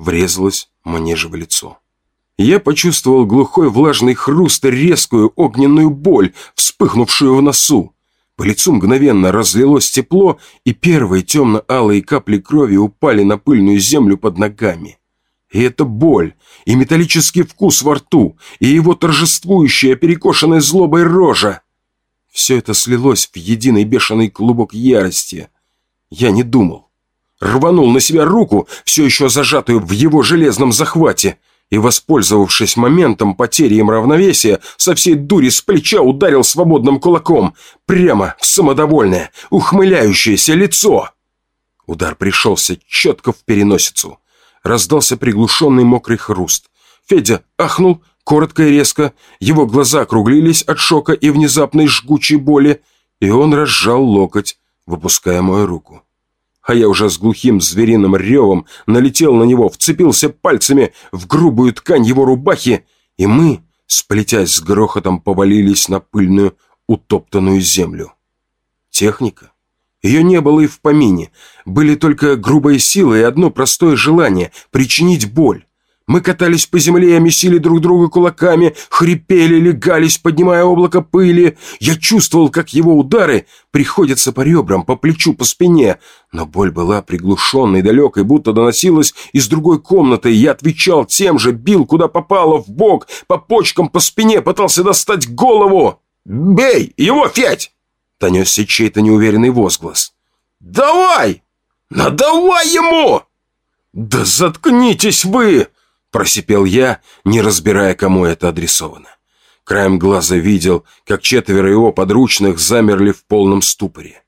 врезалась мне же в лицо. Я почувствовал глухой влажный хруст и резкую огненную боль, вспыхнувшую в носу. По лицу мгновенно разлилось тепло, и первые темно-алые капли крови упали на пыльную землю под ногами. И эта боль, и металлический вкус во рту, и его торжествующая, перекошенная злобой рожа. Все это слилось в единый бешеный клубок ярости. Я не думал. Рванул на себя руку, все еще зажатую в его железном захвате, и, воспользовавшись моментом потери им равновесия, со всей дури с плеча ударил свободным кулаком прямо в самодовольное, ухмыляющееся лицо. Удар пришелся четко в переносицу. Раздался приглушенный мокрый хруст. Федя ахнул, коротко и резко, его глаза округлились от шока и внезапной жгучей боли, и он разжал локоть, выпуская мою руку а я уже с глухим звериным ревом налетел на него, вцепился пальцами в грубую ткань его рубахи, и мы, сплетясь с грохотом, повалились на пыльную, утоптанную землю. Техника? Ее не было и в помине. Были только грубая сила и одно простое желание — причинить боль. Мы катались по земле, месили друг друга кулаками, хрипели, легались, поднимая облако пыли. Я чувствовал, как его удары приходятся по ребрам, по плечу, по спине. Но боль была приглушенной, далекой, будто доносилась из другой комнаты. Я отвечал тем же, бил, куда попало, в бок, по почкам, по спине, пытался достать голову. «Бей его, Федь!» — донесся чей-то неуверенный возглас. «Давай! Надавай ему!» «Да заткнитесь вы!» Просипел я, не разбирая, кому это адресовано. Краем глаза видел, как четверо его подручных замерли в полном ступоре.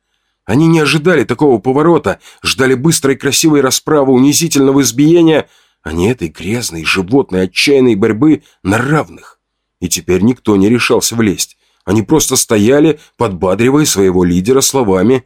Они не ожидали такого поворота, ждали быстрой красивой расправы, унизительного избиения, а не этой грязной, животной, отчаянной борьбы на равных. И теперь никто не решался влезть. Они просто стояли, подбадривая своего лидера словами.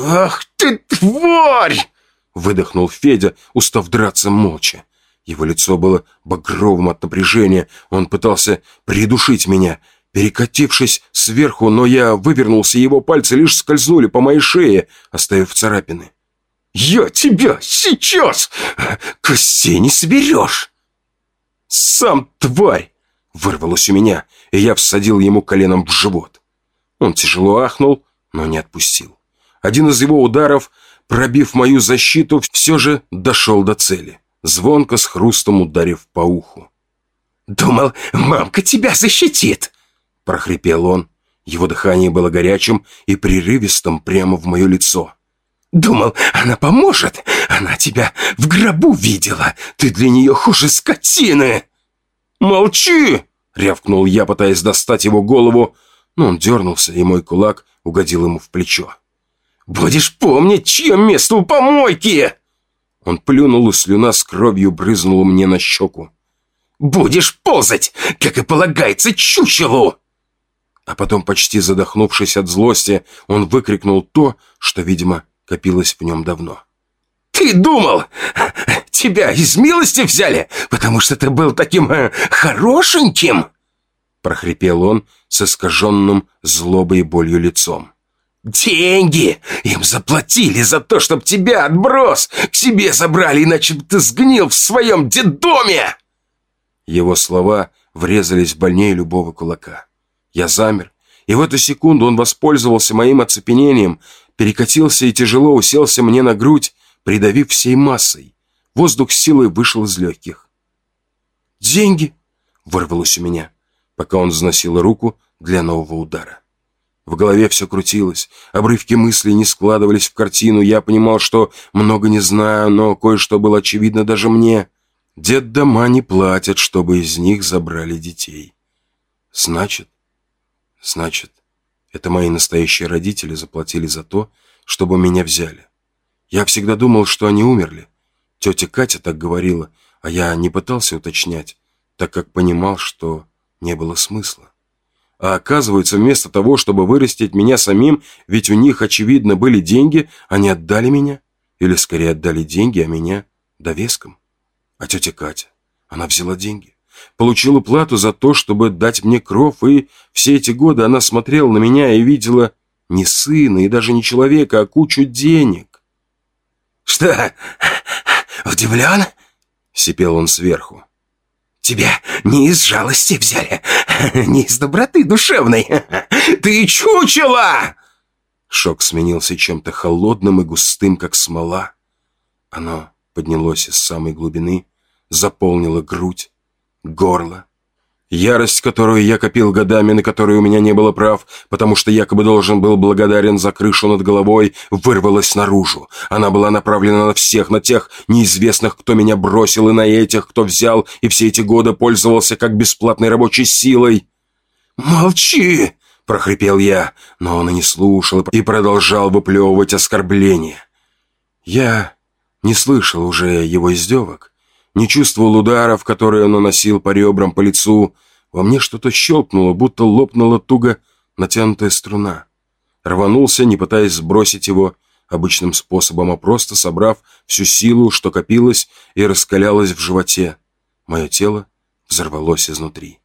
«Ах ты, тварь!» — выдохнул Федя, устав драться молча. Его лицо было багровым от напряжения. Он пытался придушить меня, перекатившись сверху, но я вывернулся, и его пальцы лишь скользнули по моей шее, оставив царапины. «Я тебя сейчас костей не соберешь!» «Сам тварь!» вырвалось у меня, и я всадил ему коленом в живот. Он тяжело ахнул, но не отпустил. Один из его ударов, пробив мою защиту, все же дошел до цели звонко с хрустом ударив по уху. «Думал, мамка тебя защитит!» – прохрипел он. Его дыхание было горячим и прерывистым прямо в мое лицо. «Думал, она поможет! Она тебя в гробу видела! Ты для нее хуже скотины!» «Молчи!» — рявкнул я, пытаясь достать его голову, но он дернулся, и мой кулак угодил ему в плечо. «Будешь помнить, чье место у помойки!» Он плюнул, и слюна с кровью брызнула мне на щеку. «Будешь ползать, как и полагается чучелу!» А потом, почти задохнувшись от злости, он выкрикнул то, что, видимо, копилось в нем давно. «Ты думал, тебя из милости взяли, потому что ты был таким э, хорошеньким?» прохрипел он с искаженным злобой и болью лицом. «Деньги! Им заплатили за то, чтобы тебя, отброс, к себе забрали, иначе бы ты сгнил в своем детдоме!» Его слова врезались больнее любого кулака. Я замер, и в эту секунду он воспользовался моим оцепенением, перекатился и тяжело уселся мне на грудь, придавив всей массой. Воздух силой вышел из легких. «Деньги!» — вырвалось у меня, пока он заносил руку для нового удара. В голове все крутилось, обрывки мыслей не складывались в картину. Я понимал, что много не знаю, но кое-что было очевидно даже мне. Дед дома не платят, чтобы из них забрали детей. Значит, значит, это мои настоящие родители заплатили за то, чтобы меня взяли. Я всегда думал, что они умерли. Тетя Катя так говорила, а я не пытался уточнять, так как понимал, что не было смысла. А оказывается, вместо того, чтобы вырастить меня самим, ведь у них, очевидно, были деньги, они отдали меня. Или, скорее, отдали деньги, а меня довеском. А тетя Катя, она взяла деньги. Получила плату за то, чтобы дать мне кров, и все эти годы она смотрела на меня и видела не сына и даже не человека, а кучу денег. «Что, удивлен?» — сипел он сверху. «Тебя не из жалости взяли, не из доброты душевной. Ты чучела!» Шок сменился чем-то холодным и густым, как смола. Оно поднялось из самой глубины, заполнило грудь, горло, Ярость, которую я копил годами, на которую у меня не было прав, потому что якобы должен был благодарен за крышу над головой, вырвалась наружу. Она была направлена на всех, на тех неизвестных, кто меня бросил, и на этих, кто взял и все эти годы пользовался как бесплатной рабочей силой. «Молчи!» – прохрипел я, но он и не слушал и продолжал выплевывать оскорбления. Я не слышал уже его издевок не чувствовал ударов, которые он наносил по ребрам, по лицу. Во мне что-то щелкнуло, будто лопнула туго натянутая струна. Рванулся, не пытаясь сбросить его обычным способом, а просто собрав всю силу, что копилось и раскалялось в животе. Мое тело взорвалось изнутри.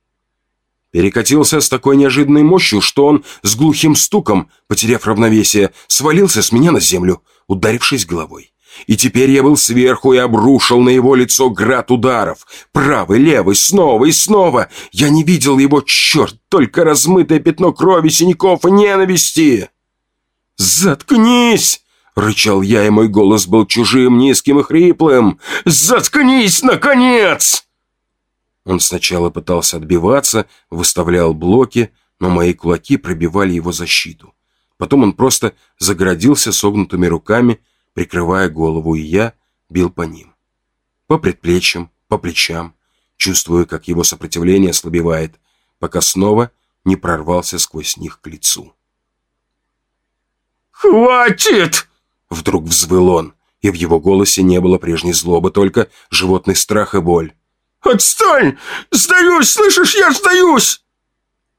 Перекатился с такой неожиданной мощью, что он с глухим стуком, потеряв равновесие, свалился с меня на землю, ударившись головой. И теперь я был сверху и обрушил на его лицо град ударов. Правый, левый, снова и снова. Я не видел его, черт, только размытое пятно крови, синяков и ненависти. «Заткнись!» — рычал я, и мой голос был чужим, низким и хриплым. «Заткнись, наконец!» Он сначала пытался отбиваться, выставлял блоки, но мои кулаки пробивали его защиту. Потом он просто загородился согнутыми руками, прикрывая голову, и я бил по ним. По предплечьям, по плечам, чувствуя, как его сопротивление ослабевает, пока снова не прорвался сквозь них к лицу. «Хватит!» — вдруг взвыл он, и в его голосе не было прежней злобы, только животный страх и боль. «Отстань! Сдаюсь, слышишь, я сдаюсь!»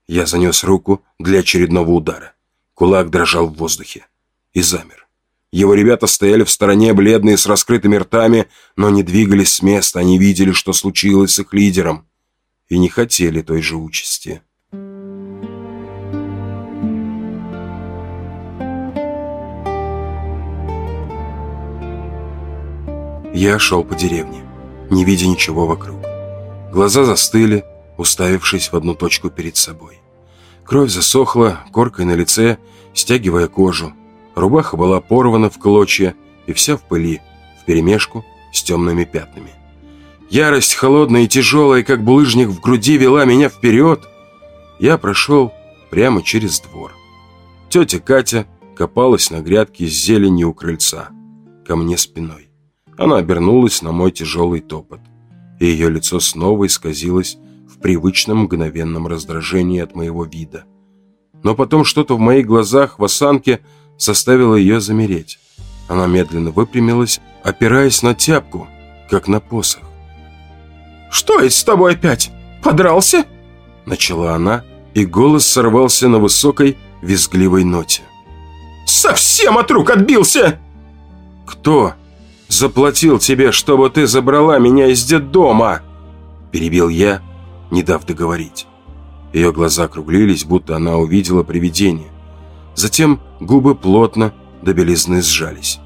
Я занес руку для очередного удара. Кулак дрожал в воздухе и замер. Его ребята стояли в стороне, бледные, с раскрытыми ртами, но не двигались с места, они видели, что случилось с их лидером, и не хотели той же участи. Я шел по деревне, не видя ничего вокруг. Глаза застыли, уставившись в одну точку перед собой. Кровь засохла, коркой на лице, стягивая кожу, Рубаха была порвана в клочья и вся в пыли, вперемешку с темными пятнами. Ярость холодная и тяжелая, как булыжник в груди, вела меня вперед. Я прошел прямо через двор. Тетя Катя копалась на грядке с зеленью у крыльца, ко мне спиной. Она обернулась на мой тяжелый топот, и ее лицо снова исказилось в привычном мгновенном раздражении от моего вида. Но потом что-то в моих глазах в осанке – заставило ее замереть. Она медленно выпрямилась, опираясь на тяпку, как на посох. «Что это с тобой опять? Подрался?» Начала она, и голос сорвался на высокой, визгливой ноте. «Совсем от рук отбился!» «Кто заплатил тебе, чтобы ты забрала меня из детдома?» Перебил я, не дав договорить. Ее глаза округлились, будто она увидела привидение. Затем губы плотно до белизны сжались.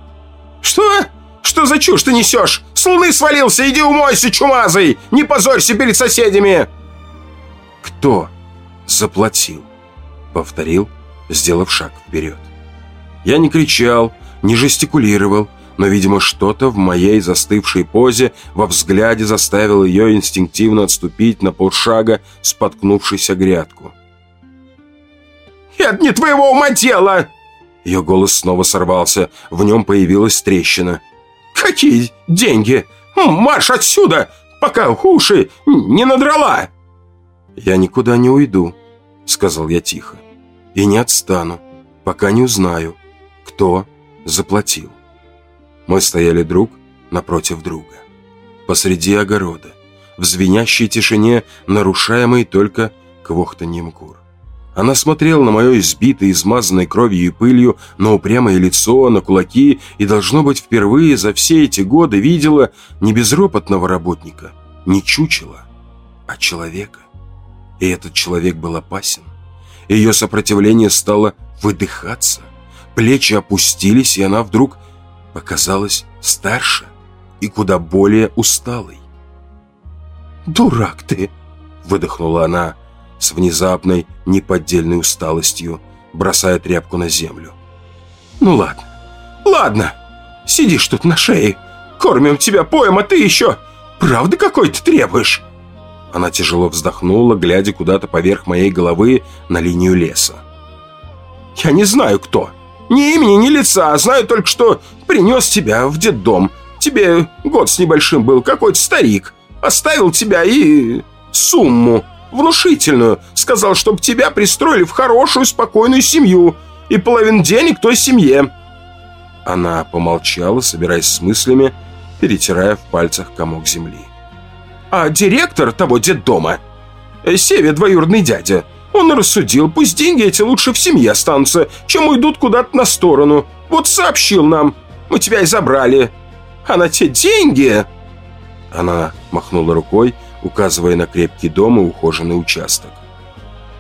«Что? Что за чушь ты несешь? С луны свалился, иди умойся, чумазый! Не позорься перед соседями!» «Кто заплатил?» Повторил, сделав шаг вперед. Я не кричал, не жестикулировал, но, видимо, что-то в моей застывшей позе во взгляде заставило ее инстинктивно отступить на полшага, споткнувшись о грядку. Это не твоего ума дело!» Ее голос снова сорвался. В нем появилась трещина. «Какие деньги? Марш отсюда, пока уши не надрала!» «Я никуда не уйду», — сказал я тихо. «И не отстану, пока не узнаю, кто заплатил». Мы стояли друг напротив друга. Посреди огорода, в звенящей тишине, нарушаемой только квохтаньем кур. Она смотрела на мое избитое, измазанное кровью и пылью, на упрямое лицо, на кулаки и, должно быть, впервые за все эти годы видела не безропотного работника, не чучела, а человека. И этот человек был опасен. Ее сопротивление стало выдыхаться. Плечи опустились, и она вдруг показалась старше и куда более усталой. дурак ты!» Выдохнула она с внезапной, неподдельной усталостью, бросая тряпку на землю. «Ну ладно, ладно, сидишь тут на шее, кормим тебя поем, а ты еще правды какой-то требуешь?» Она тяжело вздохнула, глядя куда-то поверх моей головы на линию леса. «Я не знаю, кто. Ни имени, ни лица. Знаю только, что принес тебя в детдом. Тебе год с небольшим был какой-то старик. Оставил тебя и... сумму. Внушительную. Сказал, чтобы тебя пристроили в хорошую, спокойную семью. И половину денег той семье». Она помолчала, собираясь с мыслями, перетирая в пальцах комок земли. «А директор того детдома, Севе двоюродный дядя, он рассудил, пусть деньги эти лучше в семье останутся, чем уйдут куда-то на сторону. Вот сообщил нам, мы тебя и забрали. А на те деньги...» Она махнула рукой, указывая на крепкий дом и ухоженный участок.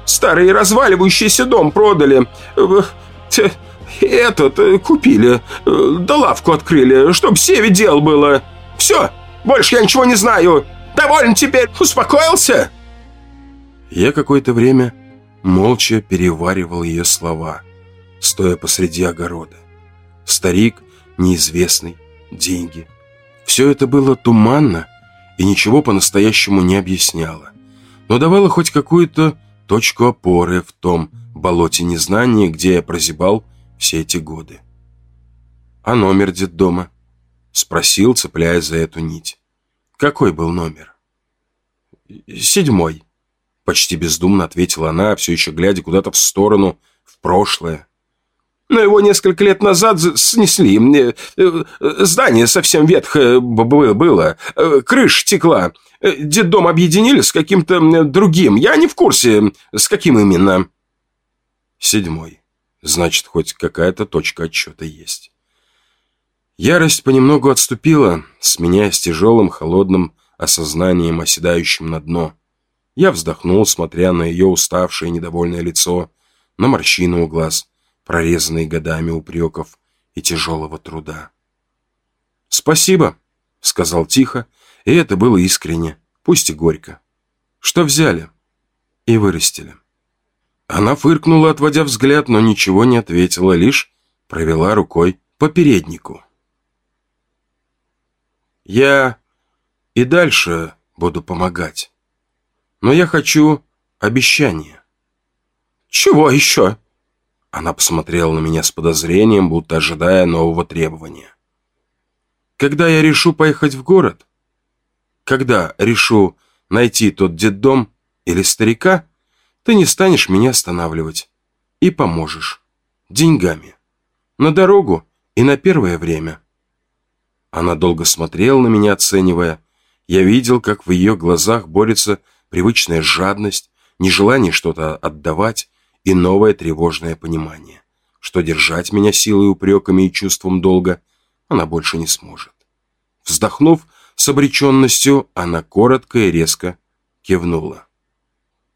«Старый разваливающийся дом продали. Этот э, купили. Э, да лавку открыли, чтоб Севе дел было. Все, больше я ничего не знаю. Доволен теперь? Успокоился?» Я какое-то время молча переваривал ее слова, стоя посреди огорода. Старик, неизвестный, деньги. Все это было туманно и ничего по-настоящему не объясняло, но давало хоть какую-то точку опоры в том болоте незнания, где я прозябал все эти годы. «А номер детдома?» — спросил, цепляясь за эту нить. «Какой был номер?» «Седьмой», — почти бездумно ответила она, все еще глядя куда-то в сторону, в прошлое. «Но его несколько лет назад снесли. Э, э, здание совсем ветхое было. Э, крыша текла. Детдом объединили с каким-то другим. Я не в курсе, с каким именно». Седьмой. Значит, хоть какая-то точка отчета есть. Ярость понемногу отступила, сменяясь тяжелым, холодным осознанием, оседающим на дно. Я вздохнул, смотря на ее уставшее недовольное лицо, на морщины у глаз, прорезанные годами упреков и тяжелого труда. «Спасибо», — сказал тихо, и это было искренне, пусть и горько. «Что взяли?» «И вырастили». Она фыркнула, отводя взгляд, но ничего не ответила, лишь провела рукой по переднику. «Я и дальше буду помогать». Но я хочу обещание. Чего еще? Она посмотрела на меня с подозрением, будто ожидая нового требования. Когда я решу поехать в город, когда решу найти тот детдом или старика, ты не станешь меня останавливать и поможешь. Деньгами. На дорогу и на первое время. Она долго смотрела на меня, оценивая. Я видел, как в ее глазах борется привычная жадность, нежелание что-то отдавать и новое тревожное понимание, что держать меня силой упреками и чувством долга она больше не сможет. Вздохнув с обреченностью, она коротко и резко кивнула.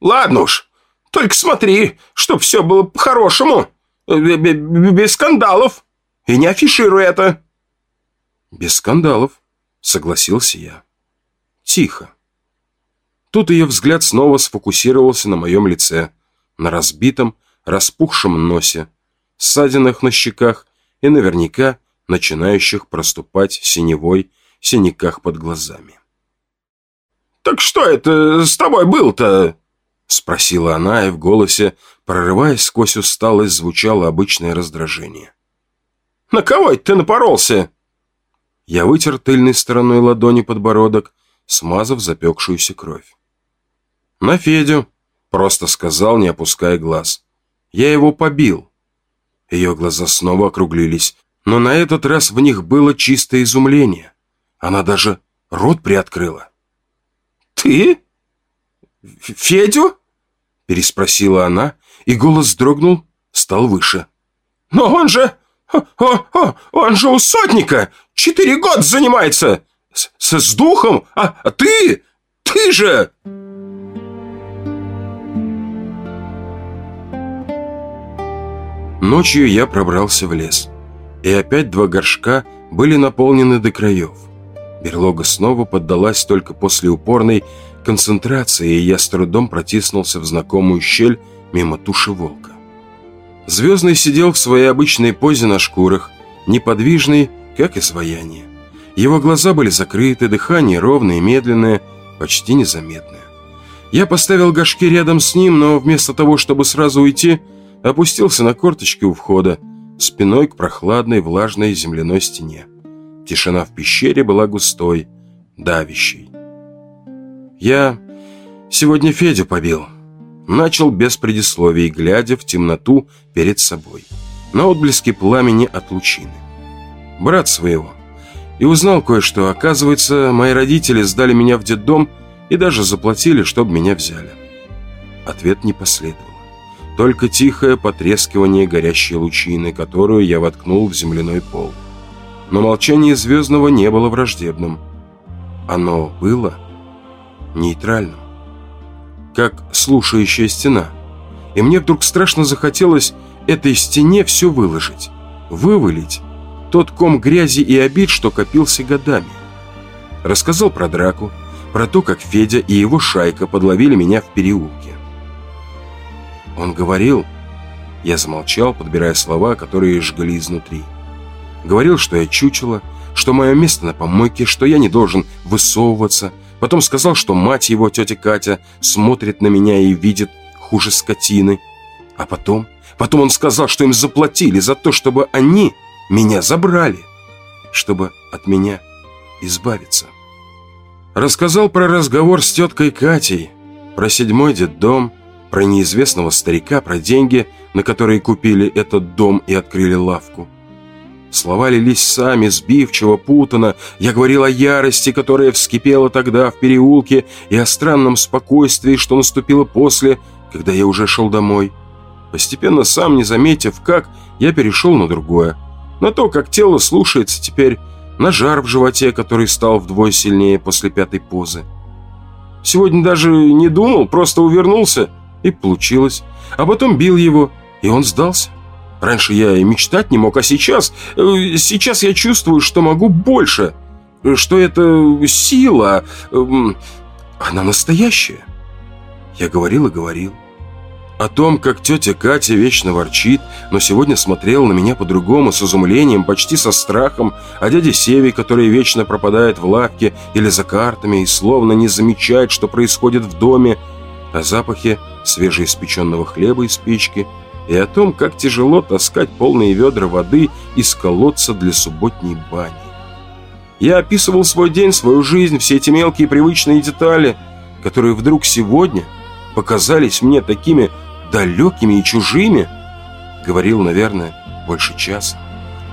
«Ладно уж, только смотри, чтоб все было по-хорошему, без скандалов, и не афишируй это». «Без скандалов», — согласился я. «Тихо». Тут ее взгляд снова сфокусировался на моем лице, на разбитом, распухшем носе, ссадинах на щеках и наверняка начинающих проступать синевой синяках под глазами. «Так что это с тобой был-то?» Спросила она, и в голосе, прорываясь сквозь усталость, звучало обычное раздражение. «На кого ты напоролся?» Я вытер тыльной стороной ладони подбородок, смазав запекшуюся кровь. «На Федю», — просто сказал, не опуская глаз. «Я его побил». Ее глаза снова округлились, но на этот раз в них было чистое изумление. Она даже рот приоткрыла. «Ты? Федю?» — переспросила она, и голос дрогнул, стал выше. «Но он же... О, о, он же у сотника! Четыре года занимается! С, с духом! А, а ты? Ты же...» Ночью я пробрался в лес, и опять два горшка были наполнены до краев. Берлога снова поддалась только после упорной концентрации, и я с трудом протиснулся в знакомую щель мимо туши волка. Звездный сидел в своей обычной позе на шкурах, неподвижный, как изваяние. Его глаза были закрыты, дыхание ровное и медленное, почти незаметное. Я поставил горшки рядом с ним, но вместо того, чтобы сразу уйти, опустился на корточки у входа, спиной к прохладной влажной земляной стене. Тишина в пещере была густой, давящей. Я сегодня Федю побил. Начал без предисловий, глядя в темноту перед собой, на отблески пламени от лучины. Брат своего. И узнал кое-что. Оказывается, мои родители сдали меня в детдом и даже заплатили, чтобы меня взяли. Ответ не последовал. Только тихое потрескивание горящей лучины, которую я воткнул в земляной пол. Но молчание Звездного не было враждебным. Оно было нейтральным. Как слушающая стена. И мне вдруг страшно захотелось этой стене все выложить. Вывалить тот ком грязи и обид, что копился годами. Рассказал про драку, про то, как Федя и его шайка подловили меня в переулке. Он говорил... Я замолчал, подбирая слова, которые жгли изнутри. Говорил, что я чучело, что мое место на помойке, что я не должен высовываться. Потом сказал, что мать его, тетя Катя, смотрит на меня и видит хуже скотины. А потом... Потом он сказал, что им заплатили за то, чтобы они меня забрали, чтобы от меня избавиться. Рассказал про разговор с теткой Катей, про седьмой детдом, про неизвестного старика, про деньги, на которые купили этот дом и открыли лавку. Слова лились сами, сбивчиво, путано. Я говорил о ярости, которая вскипела тогда в переулке, и о странном спокойствии, что наступило после, когда я уже шел домой. Постепенно, сам не заметив, как, я перешел на другое. На то, как тело слушается теперь на жар в животе, который стал вдвое сильнее после пятой позы. Сегодня даже не думал, просто увернулся, и получилось. А потом бил его, и он сдался. Раньше я и мечтать не мог, а сейчас... Э, сейчас я чувствую, что могу больше. Что это сила. Эм, она настоящая. Я говорил и говорил. О том, как тетя Катя вечно ворчит, но сегодня смотрела на меня по-другому, с изумлением, почти со страхом, о дяде Севе, который вечно пропадает в лавке или за картами и словно не замечает, что происходит в доме, о запахе свежеиспеченного хлеба из печки и о том, как тяжело таскать полные ведра воды из колодца для субботней бани. Я описывал свой день, свою жизнь, все эти мелкие привычные детали, которые вдруг сегодня показались мне такими далекими и чужими, говорил, наверное, больше часа,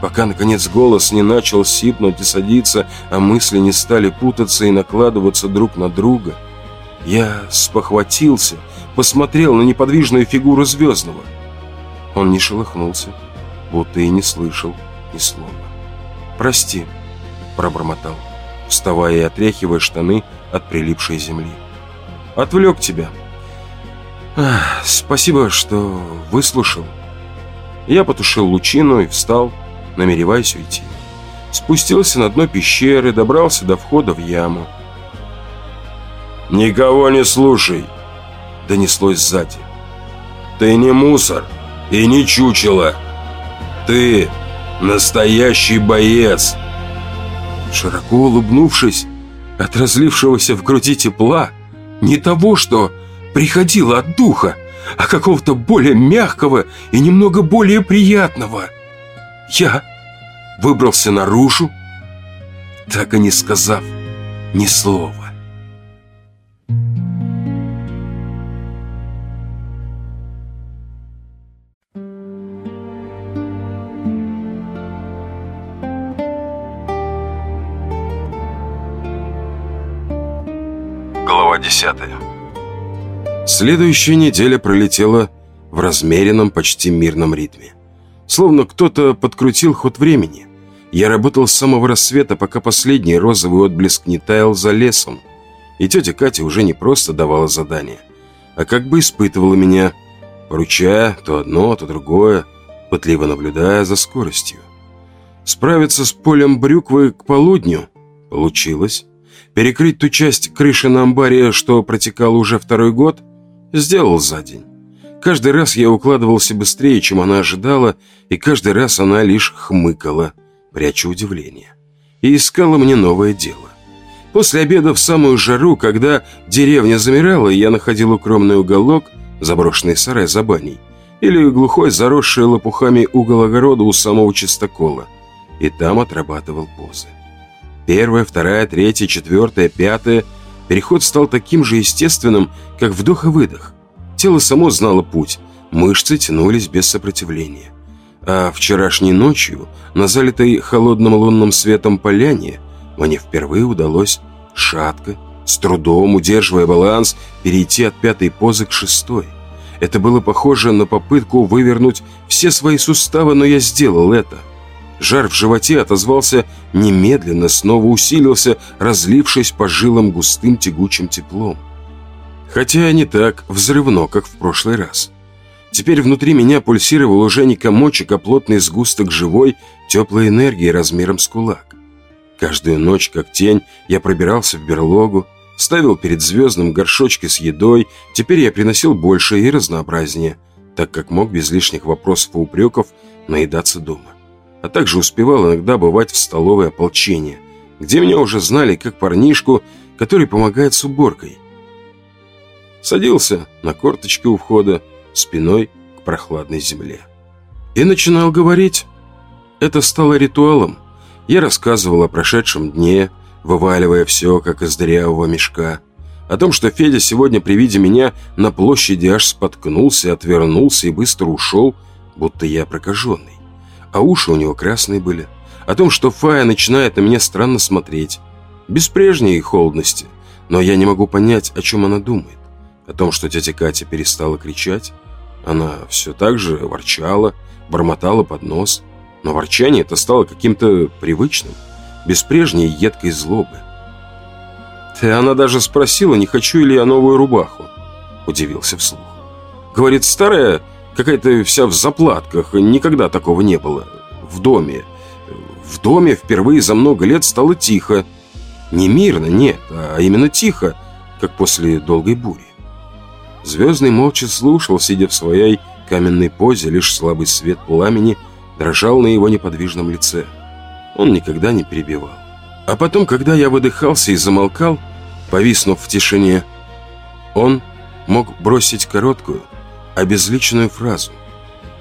пока, наконец, голос не начал сипнуть и садиться, а мысли не стали путаться и накладываться друг на друга. Я спохватился, посмотрел на неподвижную фигуру Звездного. Он не шелохнулся, будто и не слышал ни слова. «Прости», — пробормотал, вставая и отряхивая штаны от прилипшей земли. «Отвлек тебя». «Спасибо, что выслушал». Я потушил лучину и встал, намереваясь уйти. Спустился на дно пещеры, добрался до входа в яму. «Никого не слушай!» Донеслось сзади. «Ты не мусор и не чучело! Ты настоящий боец!» Широко улыбнувшись от разлившегося в груди тепла, не того, что приходило от духа, а какого-то более мягкого и немного более приятного. Я выбрался наружу, так и не сказав ни слова. Глава десятая Следующая неделя пролетела в размеренном, почти мирном ритме. Словно кто-то подкрутил ход времени. Я работал с самого рассвета, пока последний розовый отблеск не таял за лесом. И тетя Катя уже не просто давала задания, а как бы испытывала меня, поручая то одно, то другое, пытливо наблюдая за скоростью. Справиться с полем брюквы к полудню Получилось. Перекрыть ту часть крыши на амбаре, что протекала уже второй год, сделал за день. Каждый раз я укладывался быстрее, чем она ожидала, и каждый раз она лишь хмыкала, пряча удивление. И искала мне новое дело. После обеда в самую жару, когда деревня замирала, я находил укромный уголок, заброшенный сарай за баней, или глухой, заросший лопухами угол огорода у самого чистокола, и там отрабатывал позы. Первая, вторая, третья, четвертая, пятая. Переход стал таким же естественным, как вдох и выдох. Тело само знало путь, мышцы тянулись без сопротивления. А вчерашней ночью, на залитой холодным лунным светом поляне, мне впервые удалось шатко, с трудом, удерживая баланс, перейти от пятой позы к шестой. Это было похоже на попытку вывернуть все свои суставы, но я сделал это – Жар в животе отозвался немедленно, снова усилился, разлившись по жилам густым тягучим теплом. Хотя не так взрывно, как в прошлый раз. Теперь внутри меня пульсировал уже не комочек, а плотный сгусток живой, теплой энергии размером с кулак. Каждую ночь, как тень, я пробирался в берлогу, ставил перед звездным горшочки с едой, теперь я приносил больше и разнообразнее, так как мог без лишних вопросов и упреков наедаться дома а также успевал иногда бывать в столовой ополчения, где меня уже знали как парнишку, который помогает с уборкой. Садился на корточки у входа, спиной к прохладной земле. И начинал говорить. Это стало ритуалом. Я рассказывал о прошедшем дне, вываливая все, как из дырявого мешка. О том, что Федя сегодня при виде меня на площади аж споткнулся, отвернулся и быстро ушел, будто я прокаженный а уши у него красные были. О том, что Фая начинает на меня странно смотреть. Без прежней холодности. Но я не могу понять, о чем она думает. О том, что тетя Катя перестала кричать. Она все так же ворчала, бормотала под нос. Но ворчание это стало каким-то привычным, без прежней едкой злобы. «Ты она даже спросила, не хочу ли я новую рубаху?» Удивился вслух. «Говорит, старая Какая-то вся в заплатках, никогда такого не было. В доме. В доме впервые за много лет стало тихо. Не мирно, нет, а именно тихо, как после долгой бури. Звездный молча слушал, сидя в своей каменной позе, лишь слабый свет пламени дрожал на его неподвижном лице. Он никогда не перебивал. А потом, когда я выдыхался и замолкал, повиснув в тишине, он мог бросить короткую, обезличенную фразу,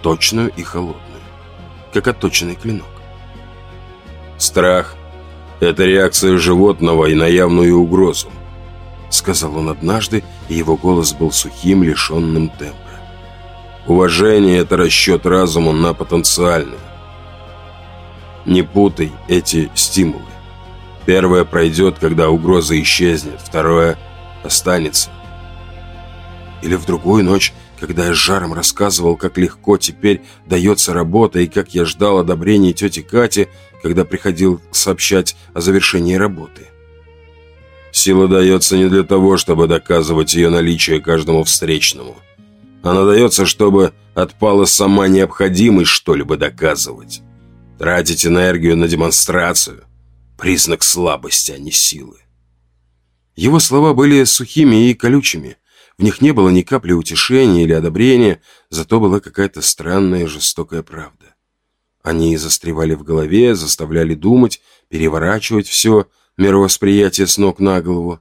точную и холодную, как отточенный клинок. «Страх — это реакция животного и на явную угрозу», сказал он однажды, и его голос был сухим, лишенным тембра. «Уважение — это расчет разума на потенциальное. Не путай эти стимулы. Первое пройдет, когда угроза исчезнет, второе останется. Или в другую ночь когда я с жаром рассказывал, как легко теперь дается работа и как я ждал одобрения тети Кати, когда приходил сообщать о завершении работы. Сила дается не для того, чтобы доказывать ее наличие каждому встречному. Она дается, чтобы отпала сама необходимость что-либо доказывать. Тратить энергию на демонстрацию – признак слабости, а не силы. Его слова были сухими и колючими – в них не было ни капли утешения или одобрения, зато была какая-то странная жестокая правда. Они застревали в голове, заставляли думать, переворачивать все мировосприятие с ног на голову.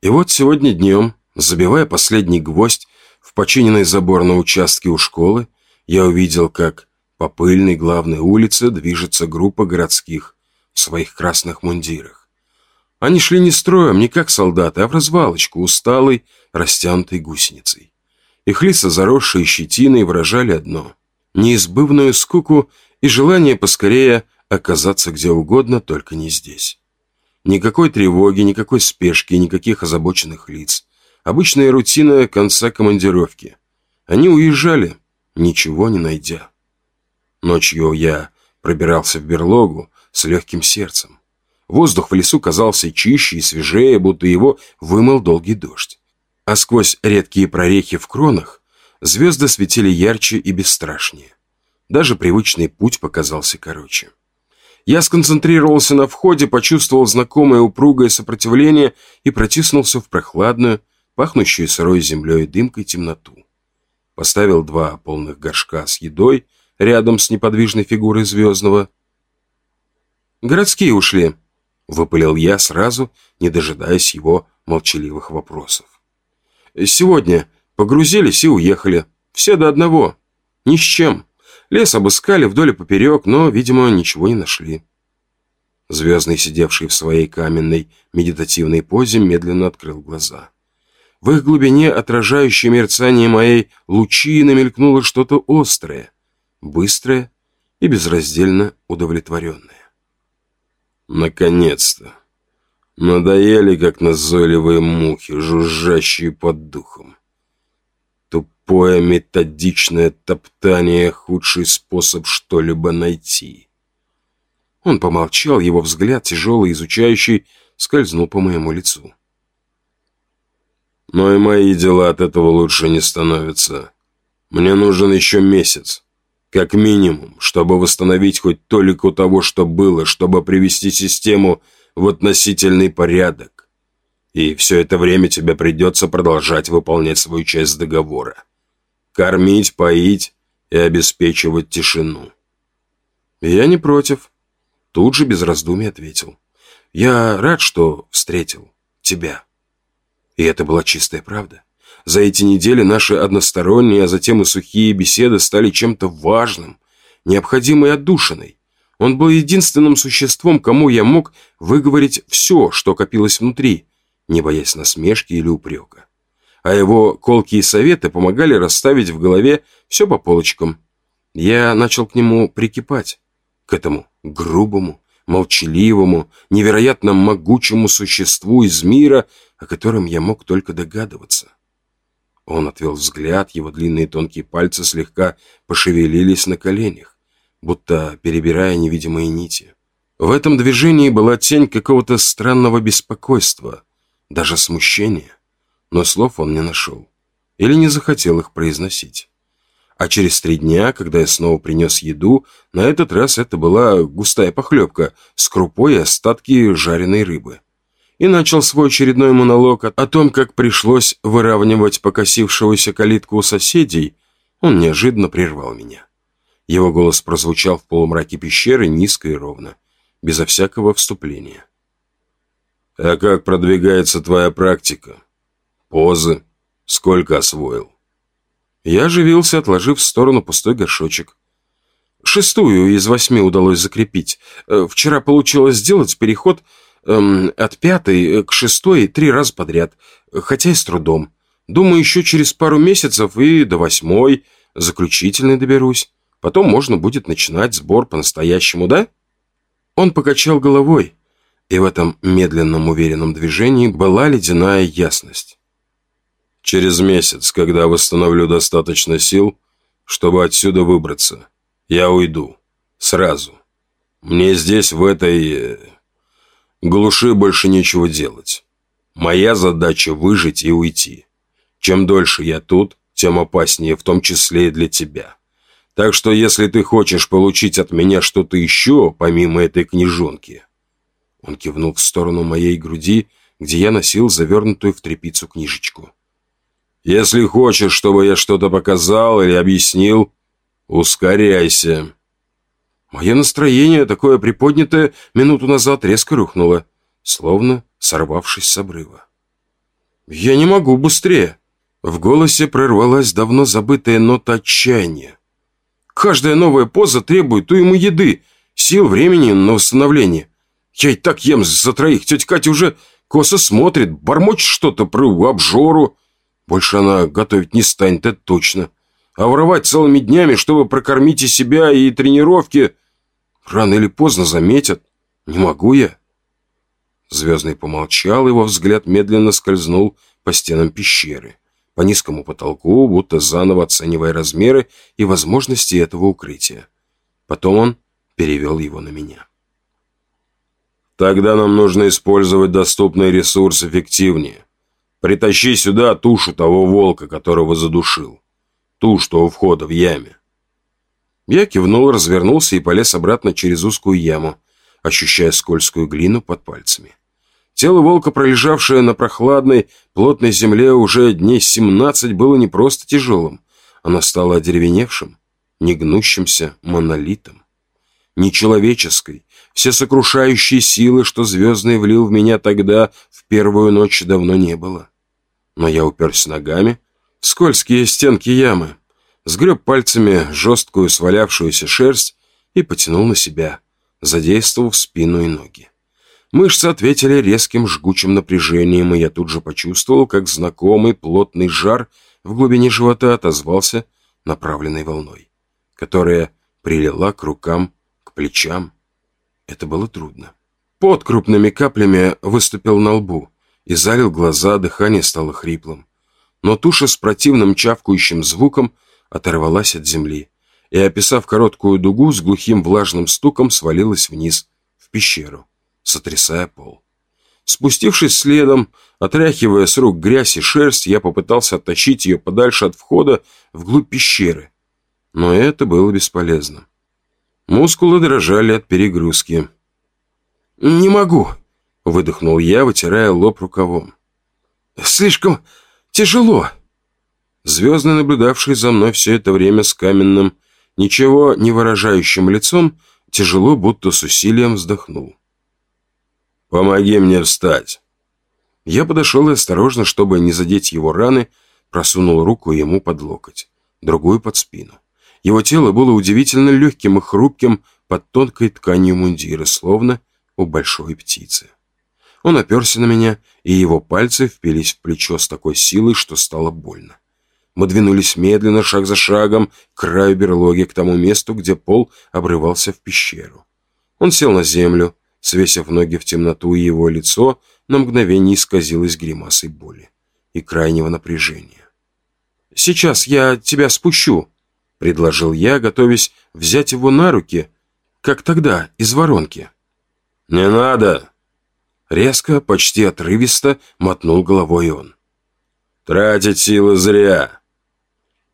И вот сегодня днем, забивая последний гвоздь в починенный забор на участке у школы, я увидел, как по пыльной главной улице движется группа городских в своих красных мундирах. Они шли не строем, не как солдаты, а в развалочку, усталой, растянутой гусеницей. Их лица, заросшие щетиной, выражали одно – неизбывную скуку и желание поскорее оказаться где угодно, только не здесь. Никакой тревоги, никакой спешки, никаких озабоченных лиц. Обычная рутина конца командировки. Они уезжали, ничего не найдя. Ночью я пробирался в берлогу с легким сердцем. Воздух в лесу казался чище и свежее, будто его вымыл долгий дождь. А сквозь редкие прорехи в кронах звезды светили ярче и бесстрашнее. Даже привычный путь показался короче. Я сконцентрировался на входе, почувствовал знакомое упругое сопротивление и протиснулся в прохладную, пахнущую сырой землей и дымкой темноту. Поставил два полных горшка с едой рядом с неподвижной фигурой Звездного. «Городские ушли», — выпалил я сразу, не дожидаясь его молчаливых вопросов. «Сегодня погрузились и уехали. Все до одного. Ни с чем. Лес обыскали вдоль и поперек, но, видимо, ничего не нашли. Звездный, сидевший в своей каменной медитативной позе, медленно открыл глаза. В их глубине, отражающее мерцание моей лучины, мелькнуло что-то острое, быстрое и безраздельно удовлетворенное. Наконец-то! Надоели, как назойливые мухи, жужжащие под духом. Тупое методичное топтание – худший способ что-либо найти. Он помолчал, его взгляд, тяжелый, изучающий, скользнул по моему лицу. Но и мои дела от этого лучше не становятся. Мне нужен еще месяц. Как минимум, чтобы восстановить хоть толику того, что было, чтобы привести систему в относительный порядок. И все это время тебе придется продолжать выполнять свою часть договора кормить, поить и обеспечивать тишину. Я не против. Тут же без раздумий ответил. Я рад, что встретил тебя. И это была чистая правда. За эти недели наши односторонние, а затем и сухие беседы стали чем-то важным, необходимой отдушиной. Он был единственным существом, кому я мог выговорить все, что копилось внутри, не боясь насмешки или упрека а его колкие советы помогали расставить в голове все по полочкам. Я начал к нему прикипать, к этому грубому, молчаливому, невероятно могучему существу из мира, о котором я мог только догадываться. Он отвел взгляд, его длинные тонкие пальцы слегка пошевелились на коленях, будто перебирая невидимые нити. В этом движении была тень какого-то странного беспокойства, даже смущения но слов он не нашел. Или не захотел их произносить. А через три дня, когда я снова принес еду, на этот раз это была густая похлебка с крупой и остатки жареной рыбы. И начал свой очередной монолог о том, как пришлось выравнивать покосившуюся калитку у соседей, он неожиданно прервал меня. Его голос прозвучал в полумраке пещеры низко и ровно, безо всякого вступления. «А как продвигается твоя практика?» Позы. Сколько освоил? Я оживился, отложив в сторону пустой горшочек. Шестую из восьми удалось закрепить. Э, вчера получилось сделать переход эм, от пятой к шестой три раза подряд, хотя и с трудом. Думаю, еще через пару месяцев и до восьмой заключительной доберусь. Потом можно будет начинать сбор по-настоящему, да? Он покачал головой, и в этом медленном уверенном движении была ледяная ясность. Через месяц, когда восстановлю достаточно сил, чтобы отсюда выбраться, я уйду. Сразу. Мне здесь, в этой... Э, глуши больше нечего делать. Моя задача выжить и уйти. Чем дольше я тут, тем опаснее, в том числе и для тебя. Так что, если ты хочешь получить от меня что-то еще, помимо этой книжонки...» Он кивнул в сторону моей груди, где я носил завернутую в тряпицу книжечку. Если хочешь, чтобы я что-то показал или объяснил, ускоряйся». Мое настроение, такое приподнятое, минуту назад резко рухнуло, словно сорвавшись с обрыва. «Я не могу быстрее!» В голосе прорвалась давно забытая нота отчаяния. «Каждая новая поза требует ему еды, сил, времени на восстановление. Я и так ем за троих, тетя Катя уже косо смотрит, бормочет что-то про обжору, больше она готовить не станет, это точно. А воровать целыми днями, чтобы прокормить и себя, и тренировки, рано или поздно заметят. Не могу я. Звездный помолчал, его взгляд медленно скользнул по стенам пещеры, по низкому потолку, будто заново оценивая размеры и возможности этого укрытия. Потом он перевел его на меня. Тогда нам нужно использовать доступный ресурс эффективнее. Притащи сюда тушу того волка, которого задушил. Ту, что у входа в яме. Я кивнул, развернулся и полез обратно через узкую яму. ощущая скользкую глину под пальцами. Тело волка, пролежавшее на прохладной, плотной земле уже дней семнадцать, было не просто тяжелым. Оно стало одеревеневшим, негнущимся монолитом. Нечеловеческой, всесокрушающей силы, что звездный влил в меня тогда, в первую ночь давно не было. Но я уперся ногами в скользкие стенки ямы, сгреб пальцами жесткую свалявшуюся шерсть и потянул на себя, задействовав спину и ноги. Мышцы ответили резким жгучим напряжением, и я тут же почувствовал, как знакомый плотный жар в глубине живота отозвался направленной волной, которая прилила к рукам, к плечам. Это было трудно. Под крупными каплями выступил на лбу и залил глаза, дыхание стало хриплым. Но туша с противным чавкающим звуком оторвалась от земли и, описав короткую дугу, с глухим влажным стуком свалилась вниз, в пещеру сотрясая пол. Спустившись следом, отряхивая с рук грязь и шерсть, я попытался оттащить ее подальше от входа вглубь пещеры. Но это было бесполезно. Мускулы дрожали от перегрузки. «Не могу», — выдохнул я, вытирая лоб рукавом. «Слишком тяжело». Звездный, наблюдавший за мной все это время с каменным, ничего не выражающим лицом, тяжело, будто с усилием вздохнул. «Помоги мне встать!» Я подошел и осторожно, чтобы не задеть его раны, просунул руку ему под локоть, другую под спину. Его тело было удивительно легким и хрупким под тонкой тканью мундира, словно у большой птицы. Он оперся на меня, и его пальцы впились в плечо с такой силой, что стало больно. Мы двинулись медленно, шаг за шагом, к краю берлоги, к тому месту, где пол обрывался в пещеру. Он сел на землю, Свесив ноги в темноту, его лицо на мгновение исказилось гримасой боли и крайнего напряжения. «Сейчас я тебя спущу», — предложил я, готовясь взять его на руки, как тогда, из воронки. «Не надо!» Резко, почти отрывисто мотнул головой он. «Тратить силы зря!»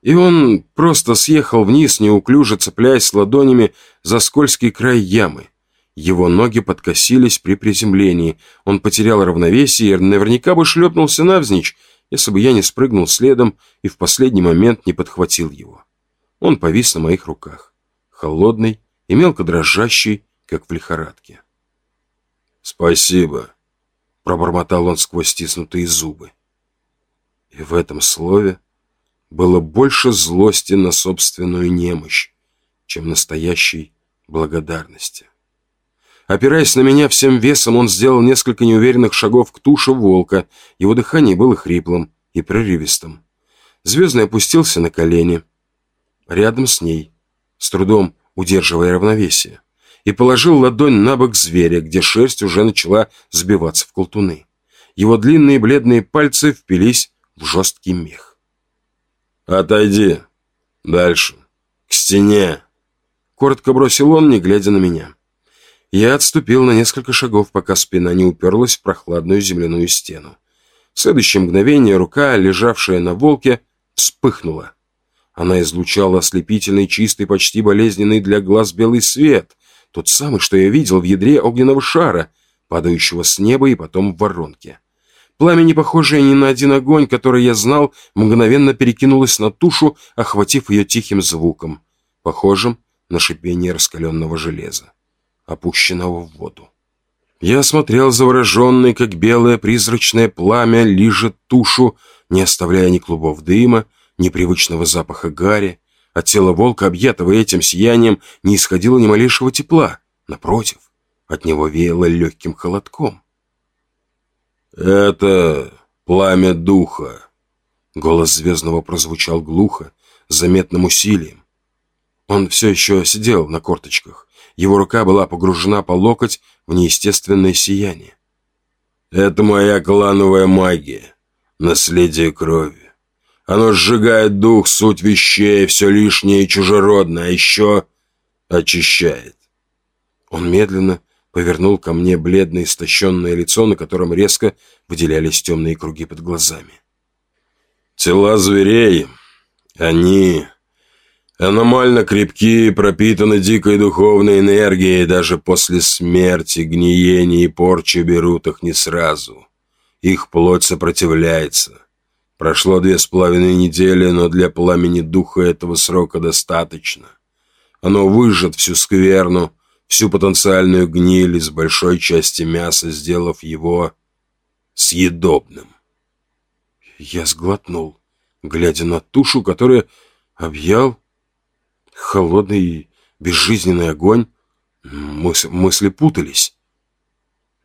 И он просто съехал вниз, неуклюже цепляясь ладонями за скользкий край ямы. Его ноги подкосились при приземлении. Он потерял равновесие и наверняка бы шлепнулся навзничь, если бы я не спрыгнул следом и в последний момент не подхватил его. Он повис на моих руках, холодный и мелко дрожащий, как в лихорадке. «Спасибо», — пробормотал он сквозь стиснутые зубы. И в этом слове было больше злости на собственную немощь, чем настоящей благодарности. Опираясь на меня всем весом, он сделал несколько неуверенных шагов к туше волка. Его дыхание было хриплым и прерывистым. Звездный опустился на колени. Рядом с ней, с трудом удерживая равновесие, и положил ладонь на бок зверя, где шерсть уже начала сбиваться в колтуны. Его длинные бледные пальцы впились в жесткий мех. «Отойди. Дальше. К стене!» Коротко бросил он, не глядя на меня. Я отступил на несколько шагов, пока спина не уперлась в прохладную земляную стену. В следующее мгновение рука, лежавшая на волке, вспыхнула. Она излучала ослепительный, чистый, почти болезненный для глаз белый свет, тот самый, что я видел в ядре огненного шара, падающего с неба и потом в воронке. Пламя, не похожее ни на один огонь, который я знал, мгновенно перекинулось на тушу, охватив ее тихим звуком, похожим на шипение раскаленного железа опущенного в воду. Я смотрел завороженный, как белое призрачное пламя лижет тушу, не оставляя ни клубов дыма, ни привычного запаха гари. От тела волка, объятого этим сиянием, не исходило ни малейшего тепла. Напротив, от него веяло легким холодком. «Это пламя духа», — голос Звездного прозвучал глухо, заметным усилием. Он все еще сидел на корточках, его рука была погружена по локоть в неестественное сияние. «Это моя клановая магия, наследие крови. Оно сжигает дух, суть вещей, все лишнее и чужеродное, а еще очищает». Он медленно повернул ко мне бледное истощенное лицо, на котором резко выделялись темные круги под глазами. «Тела зверей, они Аномально крепкие, пропитаны дикой духовной энергией, даже после смерти, гниения и порчи берут их не сразу. Их плоть сопротивляется. Прошло две с половиной недели, но для пламени духа этого срока достаточно. Оно выжжет всю скверну, всю потенциальную гниль из большой части мяса, сделав его съедобным. Я сглотнул, глядя на тушу, которая объял холодный безжизненный огонь. Мыс мысли путались.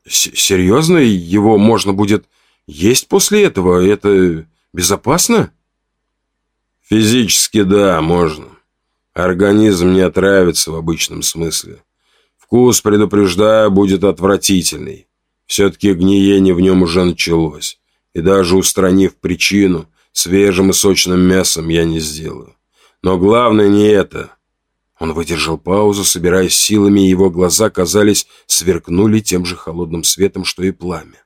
С Серьезно? Его можно будет есть после этого? Это безопасно? Физически да, можно. Организм не отравится в обычном смысле. Вкус, предупреждаю, будет отвратительный. Все-таки гниение в нем уже началось. И даже устранив причину, свежим и сочным мясом я не сделаю. Но главное не это. Он выдержал паузу, собираясь силами, его глаза, казались, сверкнули тем же холодным светом, что и пламя.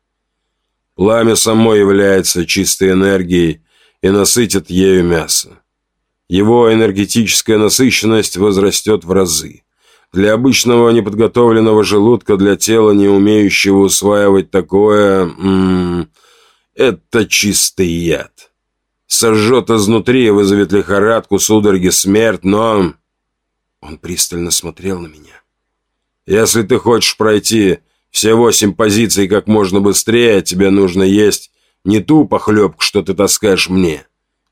Пламя само является чистой энергией и насытит ею мясо. Его энергетическая насыщенность возрастет в разы. Для обычного неподготовленного желудка, для тела, не умеющего усваивать такое... М -м, это чистый яд сожжет изнутри и вызовет лихорадку, судороги, смерть, но...» Он пристально смотрел на меня. «Если ты хочешь пройти все восемь позиций как можно быстрее, тебе нужно есть не ту похлебку, что ты таскаешь мне.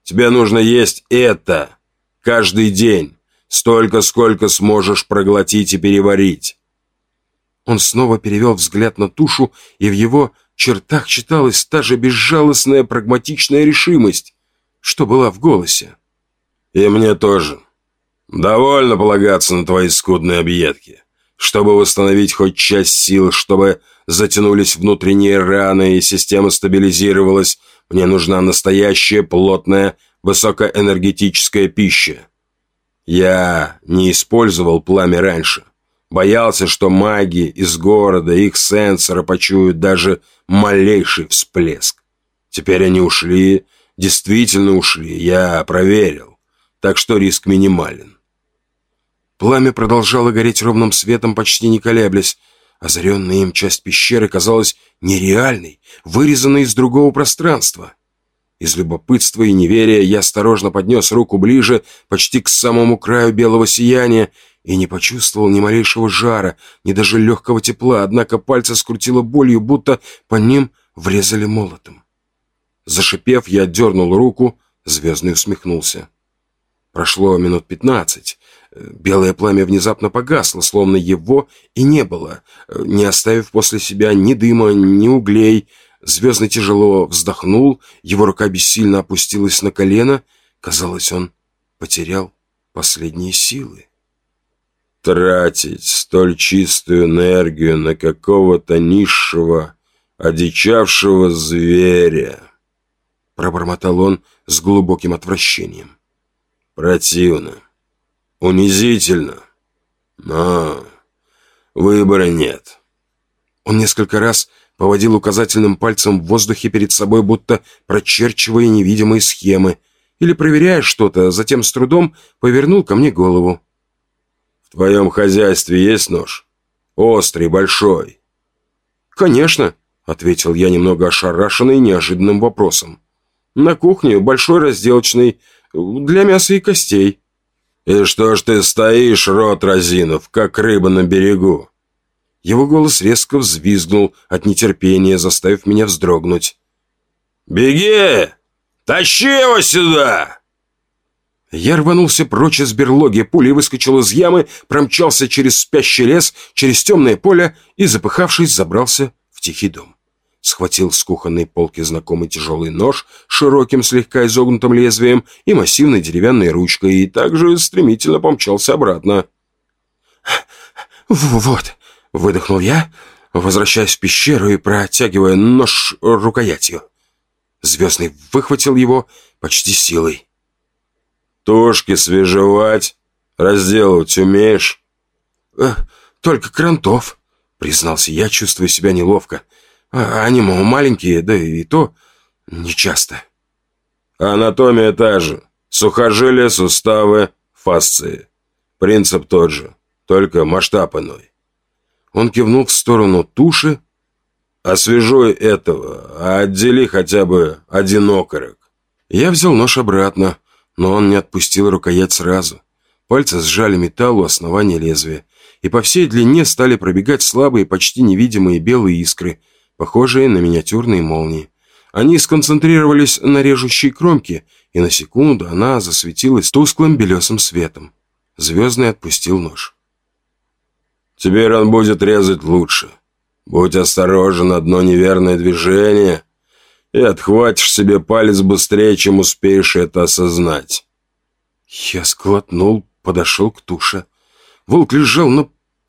Тебе нужно есть это каждый день, столько, сколько сможешь проглотить и переварить». Он снова перевел взгляд на тушу, и в его чертах читалась та же безжалостная прагматичная решимость что была в голосе. «И мне тоже. Довольно полагаться на твои скудные объедки. Чтобы восстановить хоть часть сил, чтобы затянулись внутренние раны и система стабилизировалась, мне нужна настоящая, плотная, высокоэнергетическая пища. Я не использовал пламя раньше. Боялся, что маги из города, их сенсоры почуют даже малейший всплеск. Теперь они ушли, действительно ушли, я проверил, так что риск минимален. Пламя продолжало гореть ровным светом, почти не колеблясь. Озаренная им часть пещеры казалась нереальной, вырезанной из другого пространства. Из любопытства и неверия я осторожно поднес руку ближе, почти к самому краю белого сияния, и не почувствовал ни малейшего жара, ни даже легкого тепла, однако пальцы скрутило болью, будто по ним врезали молотом. Зашипев, я дернул руку, Звездный усмехнулся. Прошло минут пятнадцать. Белое пламя внезапно погасло, словно его и не было, не оставив после себя ни дыма, ни углей. Звездный тяжело вздохнул, его рука бессильно опустилась на колено. Казалось, он потерял последние силы. Тратить столь чистую энергию на какого-то низшего, одичавшего зверя пробормотал он с глубоким отвращением. «Противно. Унизительно. Но выбора нет». Он несколько раз поводил указательным пальцем в воздухе перед собой, будто прочерчивая невидимые схемы, или проверяя что-то, затем с трудом повернул ко мне голову. «В твоем хозяйстве есть нож? Острый, большой?» «Конечно», — ответил я, немного ошарашенный неожиданным вопросом. На кухне большой разделочный для мяса и костей. И что ж ты стоишь, рот разинув, как рыба на берегу? Его голос резко взвизгнул от нетерпения, заставив меня вздрогнуть. «Беги! Тащи его сюда!» Я рванулся прочь из берлоги, пулей выскочил из ямы, промчался через спящий лес, через темное поле и, запыхавшись, забрался в тихий дом схватил с кухонной полки знакомый тяжелый нож с широким слегка изогнутым лезвием и массивной деревянной ручкой и также стремительно помчался обратно. «Вот», — выдохнул я, возвращаясь в пещеру и протягивая нож рукоятью. Звездный выхватил его почти силой. «Тушки свежевать, разделывать умеешь?» э, «Только крантов», — признался я, чувствуя себя неловко. А они, маленькие, да и то нечасто. Анатомия та же. Сухожилия, суставы, фасции. Принцип тот же, только масштаб иной. Он кивнул в сторону туши. «Освежуй этого, а отдели хотя бы один окорок». Я взял нож обратно, но он не отпустил рукоять сразу. Пальцы сжали металл у основания лезвия, и по всей длине стали пробегать слабые, почти невидимые белые искры, похожие на миниатюрные молнии. Они сконцентрировались на режущей кромке, и на секунду она засветилась тусклым белесым светом. Звездный отпустил нож. «Теперь он будет резать лучше. Будь осторожен, одно неверное движение, и отхватишь себе палец быстрее, чем успеешь это осознать». Я сглотнул, подошел к туше. Волк лежал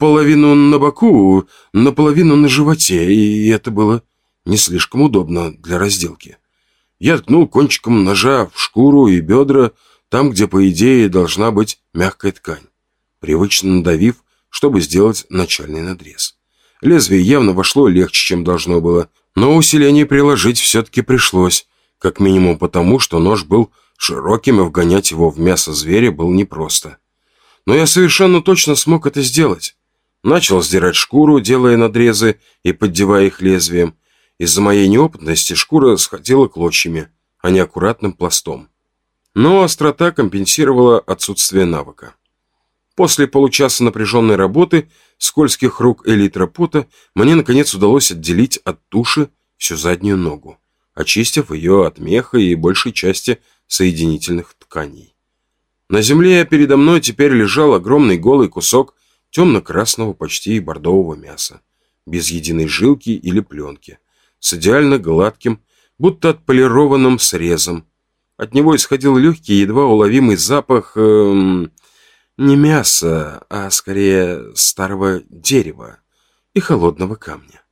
наполовину на боку, наполовину на животе, и это было не слишком удобно для разделки. Я ткнул кончиком ножа в шкуру и бедра, там, где, по идее, должна быть мягкая ткань, привычно надавив, чтобы сделать начальный надрез. Лезвие явно вошло легче, чем должно было, но усиление приложить все-таки пришлось, как минимум потому, что нож был широким, и вгонять его в мясо зверя было непросто. Но я совершенно точно смог это сделать. Начал сдирать шкуру, делая надрезы и поддевая их лезвием. Из-за моей неопытности шкура сходила клочьями, а не аккуратным пластом. Но острота компенсировала отсутствие навыка. После получаса напряженной работы, скользких рук и литра пота, мне наконец удалось отделить от туши всю заднюю ногу, очистив ее от меха и большей части соединительных тканей. На земле передо мной теперь лежал огромный голый кусок темно-красного почти бордового мяса, без единой жилки или пленки, с идеально гладким, будто отполированным срезом. От него исходил легкий, едва уловимый запах эм, не мяса, а скорее старого дерева и холодного камня.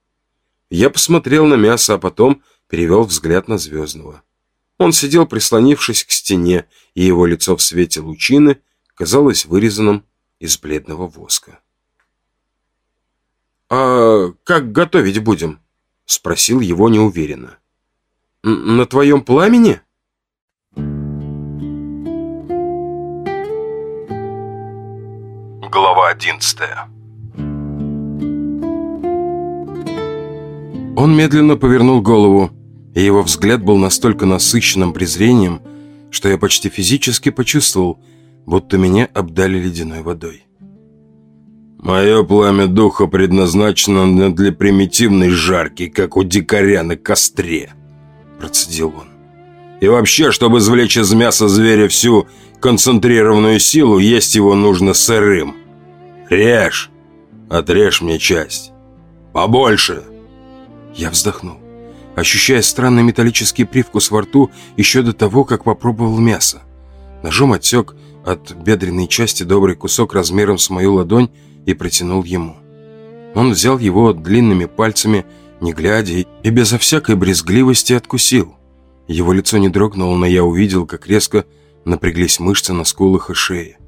Я посмотрел на мясо, а потом перевел взгляд на Звездного. Он сидел, прислонившись к стене, и его лицо в свете лучины казалось вырезанным из бледного воска. «А как готовить будем?» Спросил его неуверенно. «На твоем пламени?» Глава одиннадцатая Он медленно повернул голову, и его взгляд был настолько насыщенным презрением, что я почти физически почувствовал, будто меня обдали ледяной водой. Мое пламя духа предназначено для примитивной жарки, как у дикаря на костре», – процедил он. «И вообще, чтобы извлечь из мяса зверя всю концентрированную силу, есть его нужно сырым. Режь, отрежь мне часть. Побольше». Я вздохнул, ощущая странный металлический привкус во рту еще до того, как попробовал мясо. Ножом отсек от бедренной части добрый кусок размером с мою ладонь и протянул ему. Он взял его длинными пальцами, не глядя, и безо всякой брезгливости откусил. Его лицо не дрогнуло, но я увидел, как резко напряглись мышцы на скулах и шее,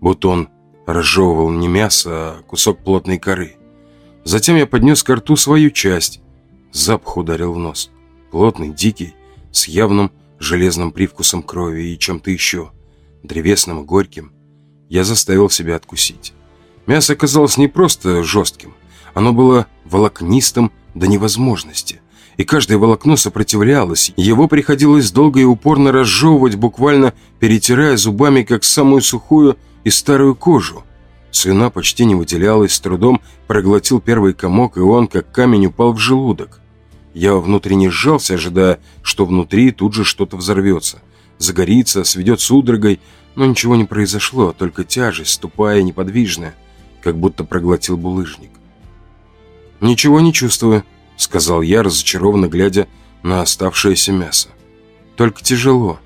будто он разжевывал не мясо, а кусок плотной коры. Затем я поднес к рту свою часть. Запах ударил в нос. Плотный, дикий, с явным железным привкусом крови и чем-то еще, древесным и горьким. Я заставил себя откусить. Мясо казалось не просто жестким, оно было волокнистым до невозможности, и каждое волокно сопротивлялось, его приходилось долго и упорно разжевывать, буквально перетирая зубами, как самую сухую и старую кожу. Слюна почти не выделялась, с трудом проглотил первый комок, и он, как камень, упал в желудок. Я внутренне сжался, ожидая, что внутри тут же что-то взорвется. Загорится, сведет судорогой, но ничего не произошло, только тяжесть, тупая, неподвижная как будто проглотил булыжник. «Ничего не чувствую», — сказал я, разочарованно глядя на оставшееся мясо. «Только тяжело».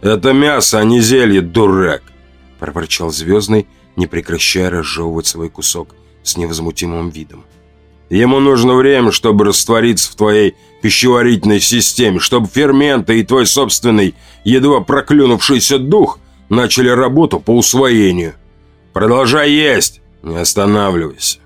«Это мясо, а не зелье, дурак!» — проворчал Звездный, не прекращая разжевывать свой кусок с невозмутимым видом. «Ему нужно время, чтобы раствориться в твоей пищеварительной системе, чтобы ферменты и твой собственный, едва проклюнувшийся дух начали работу по усвоению». Продолжай есть, не останавливайся.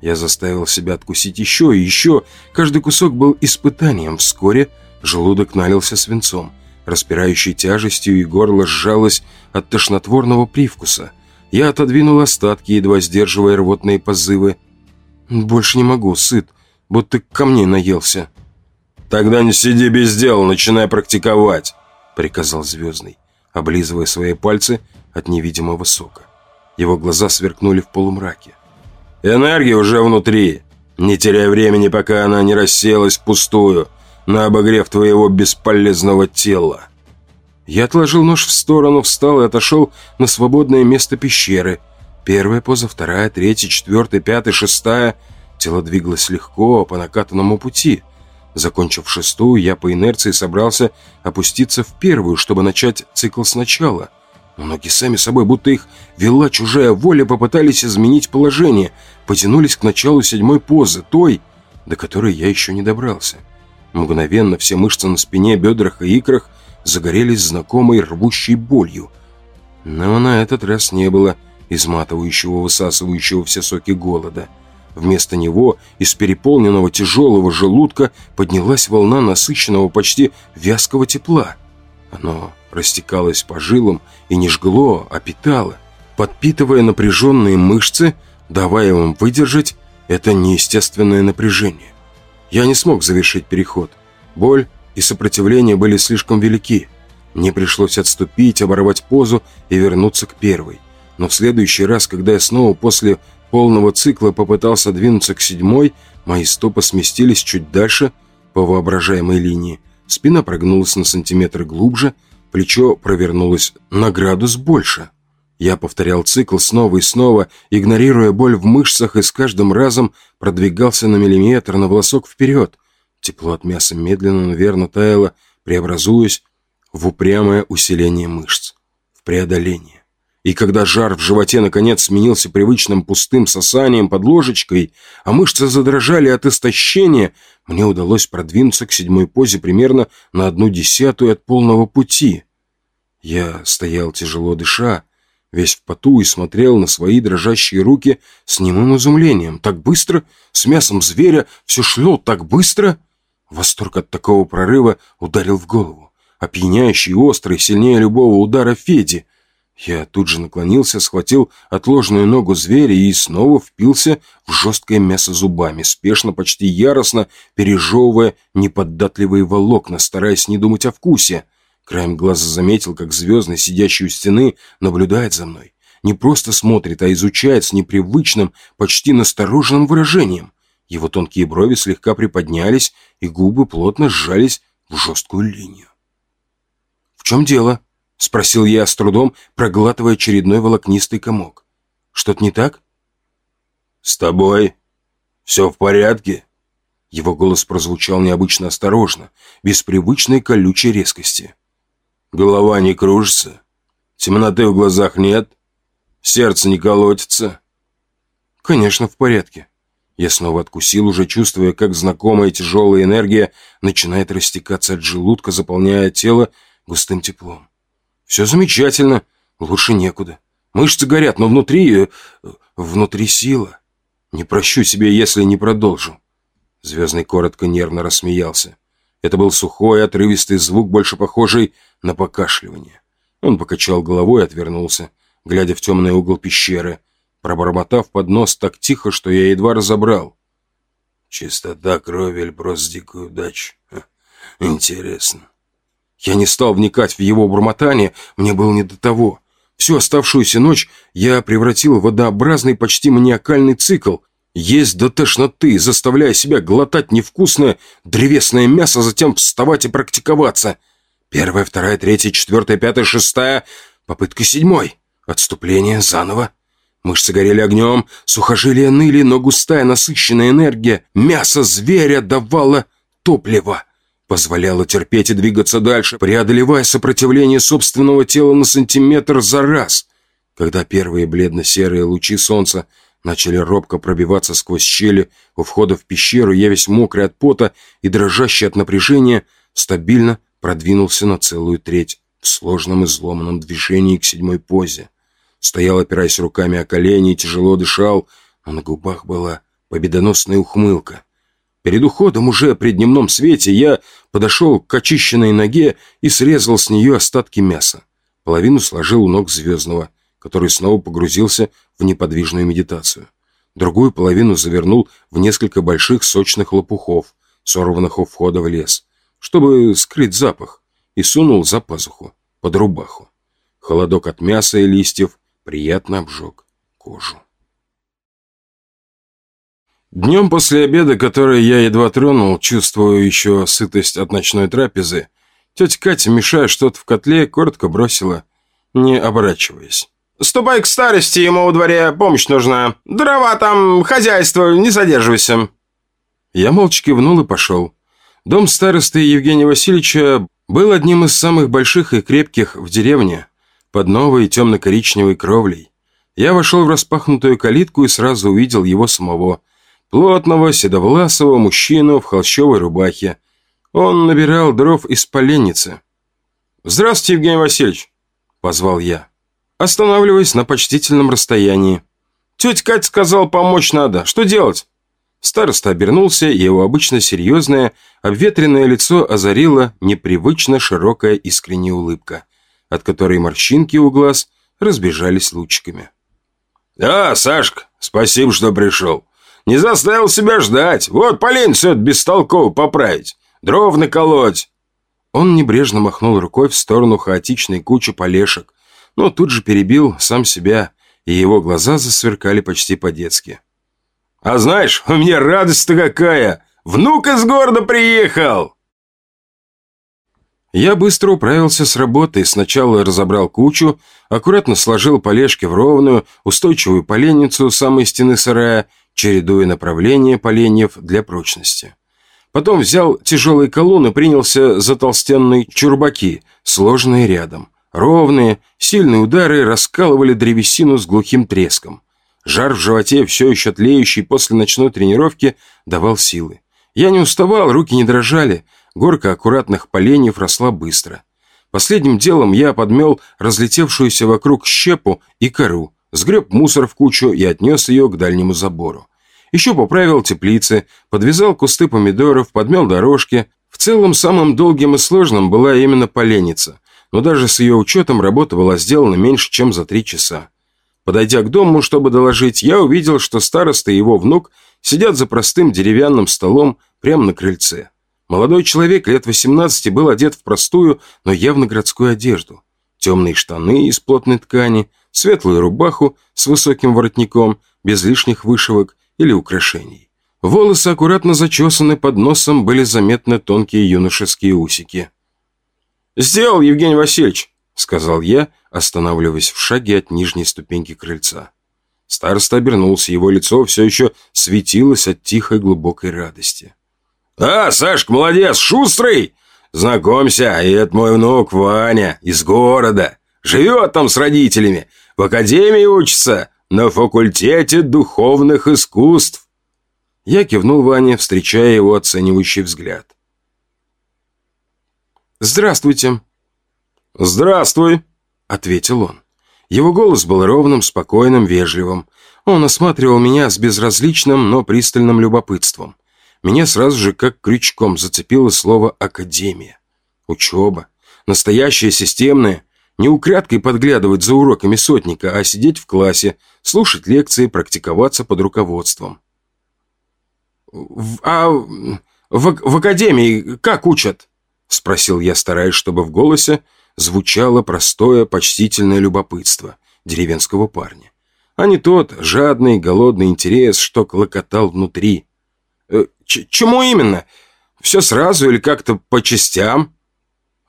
Я заставил себя откусить еще и еще. Каждый кусок был испытанием. Вскоре желудок налился свинцом. распирающей тяжестью, и горло сжалось от тошнотворного привкуса. Я отодвинул остатки, едва сдерживая рвотные позывы. «Больше не могу, сыт, будто ко мне наелся». «Тогда не сиди без дела, начинай практиковать», — приказал Звездный, облизывая свои пальцы от невидимого сока. Его глаза сверкнули в полумраке. «Энергия уже внутри. Не теряй времени, пока она не рассеялась впустую на обогрев твоего бесполезного тела». Я отложил нож в сторону, встал и отошел на свободное место пещеры. Первая поза, вторая, третья, четвертая, пятая, шестая. Тело двигалось легко по накатанному пути. Закончив шестую, я по инерции собрался опуститься в первую, чтобы начать цикл сначала. Но ноги сами собой, будто их вела чужая воля, попытались изменить положение, потянулись к началу седьмой позы, той, до которой я еще не добрался. Мгновенно все мышцы на спине, бедрах и икрах загорелись знакомой рвущей болью. Но на этот раз не было изматывающего, высасывающего все соки голода. Вместо него из переполненного тяжелого желудка поднялась волна насыщенного, почти вязкого тепла. Оно растекалось по жилам и не жгло, а питало, подпитывая напряженные мышцы, давая им выдержать это неестественное напряжение. Я не смог завершить переход. Боль и сопротивление были слишком велики. Мне пришлось отступить, оборвать позу и вернуться к первой. Но в следующий раз, когда я снова после полного цикла попытался двинуться к седьмой, мои стопы сместились чуть дальше по воображаемой линии. Спина прогнулась на сантиметр глубже, плечо провернулось на градус больше. Я повторял цикл снова и снова, игнорируя боль в мышцах и с каждым разом продвигался на миллиметр, на волосок вперед. Тепло от мяса медленно, но верно таяло, преобразуясь в упрямое усиление мышц, в преодоление. И когда жар в животе наконец сменился привычным пустым сосанием под ложечкой, а мышцы задрожали от истощения, мне удалось продвинуться к седьмой позе примерно на одну десятую от полного пути. Я стоял тяжело дыша, весь в поту и смотрел на свои дрожащие руки с немым изумлением. Так быстро? С мясом зверя все шло так быстро? Восторг от такого прорыва ударил в голову. Опьяняющий, острый, сильнее любого удара Феди. Я тут же наклонился, схватил отложенную ногу зверя и снова впился в жесткое мясо зубами, спешно, почти яростно пережевывая неподатливые волокна, стараясь не думать о вкусе. Краем глаза заметил, как звездный, сидящий у стены, наблюдает за мной. Не просто смотрит, а изучает с непривычным, почти настороженным выражением. Его тонкие брови слегка приподнялись, и губы плотно сжались в жесткую линию. «В чем дело?» — спросил я с трудом, проглатывая очередной волокнистый комок. «Что-то не так?» «С тобой все в порядке?» Его голос прозвучал необычно осторожно, без привычной колючей резкости. Голова не кружится? Темноты в глазах нет? Сердце не колотится?» «Конечно, в порядке». Я снова откусил, уже чувствуя, как знакомая тяжелая энергия начинает растекаться от желудка, заполняя тело густым теплом. «Все замечательно, лучше некуда. Мышцы горят, но внутри... Э, внутри сила. Не прощу себе, если не продолжу». Звездный коротко нервно рассмеялся. Это был сухой, отрывистый звук, больше похожий на покашливание. Он покачал головой и отвернулся, глядя в темный угол пещеры, пробормотав под нос так тихо, что я едва разобрал. «Чистота крови или просто дикую удачу? Интересно». Я не стал вникать в его бормотание, мне было не до того. Всю оставшуюся ночь я превратил в однообразный, почти маниакальный цикл — есть до тошноты, заставляя себя глотать невкусное древесное мясо, затем вставать и практиковаться. Первая, вторая, третья, четвертая, пятая, шестая. Попытка седьмой. Отступление заново. Мышцы горели огнем, сухожилия ныли, но густая насыщенная энергия мясо зверя давала топливо. Позволяла терпеть и двигаться дальше, преодолевая сопротивление собственного тела на сантиметр за раз. Когда первые бледно-серые лучи солнца начали робко пробиваться сквозь щели у входа в пещеру, я весь мокрый от пота и дрожащий от напряжения, стабильно продвинулся на целую треть в сложном изломанном движении к седьмой позе. Стоял, опираясь руками о колени, и тяжело дышал, но на губах была победоносная ухмылка. Перед уходом уже при дневном свете я подошел к очищенной ноге и срезал с нее остатки мяса. Половину сложил у ног Звездного, который снова погрузился в неподвижную медитацию. Другую половину завернул в несколько больших сочных лопухов, сорванных у входа в лес, чтобы скрыть запах, и сунул за пазуху, под рубаху. Холодок от мяса и листьев приятно обжег кожу. Днем после обеда, который я едва тронул, чувствую еще сытость от ночной трапезы, тетя Катя, мешая что-то в котле, коротко бросила, не оборачиваясь. «Ступай к старости, ему у дворе помощь нужна. Дрова там, хозяйство, не задерживайся». Я молча кивнул и пошел. Дом старосты Евгения Васильевича был одним из самых больших и крепких в деревне, под новой темно-коричневой кровлей. Я вошел в распахнутую калитку и сразу увидел его самого – Плотного, седовласого мужчину в холщовой рубахе. Он набирал дров из поленницы. «Здравствуйте, Евгений Васильевич!» – позвал я, останавливаясь на почтительном расстоянии. «Тетя Катя сказал, помочь надо. Что делать?» Староста обернулся, и его обычно серьезное, обветренное лицо озарило непривычно широкая искренняя улыбка, от которой морщинки у глаз разбежались лучиками. «А, Сашка, спасибо, что пришел. Не заставил себя ждать. Вот полень все это бестолково поправить. Дров наколоть. Он небрежно махнул рукой в сторону хаотичной кучи полешек, но тут же перебил сам себя, и его глаза засверкали почти по-детски. «А знаешь, у меня радость-то какая! Внук из города приехал!» Я быстро управился с работой, сначала разобрал кучу, аккуратно сложил полежки в ровную, устойчивую поленницу у самой стены сарая чередуя направление поленьев для прочности. Потом взял тяжелые колонны принялся за толстенные чурбаки, сложенные рядом. Ровные, сильные удары раскалывали древесину с глухим треском. Жар в животе, все еще тлеющий после ночной тренировки, давал силы. Я не уставал, руки не дрожали, горка аккуратных поленьев росла быстро. Последним делом я подмел разлетевшуюся вокруг щепу и кору, сгреб мусор в кучу и отнес ее к дальнему забору. Еще поправил теплицы, подвязал кусты помидоров, подмел дорожки. В целом, самым долгим и сложным была именно поленница, но даже с ее учетом работа была сделана меньше, чем за три часа. Подойдя к дому, чтобы доложить, я увидел, что староста и его внук сидят за простым деревянным столом прямо на крыльце. Молодой человек лет 18 был одет в простую, но явно городскую одежду. Темные штаны из плотной ткани – светлую рубаху с высоким воротником, без лишних вышивок или украшений. Волосы аккуратно зачесаны под носом, были заметны тонкие юношеские усики. «Сделал, Евгений Васильевич», — сказал я, останавливаясь в шаге от нижней ступеньки крыльца. Староста обернулся, его лицо все еще светилось от тихой глубокой радости. «А, Сашка, молодец, шустрый! Знакомься, это мой внук Ваня из города. Живет там с родителями, в академии учится, на факультете духовных искусств». Я кивнул Ване, встречая его оценивающий взгляд. «Здравствуйте». «Здравствуй», — ответил он. Его голос был ровным, спокойным, вежливым. Он осматривал меня с безразличным, но пристальным любопытством. Меня сразу же как крючком зацепило слово «академия». Учеба. Настоящая, системная, не украдкой подглядывать за уроками сотника, а сидеть в классе, слушать лекции, практиковаться под руководством. «А в, в академии как учат?» – спросил я, стараясь, чтобы в голосе звучало простое, почтительное любопытство деревенского парня, а не тот жадный, голодный интерес, что клокотал внутри. «Э, «Чему именно? Все сразу или как-то по частям?»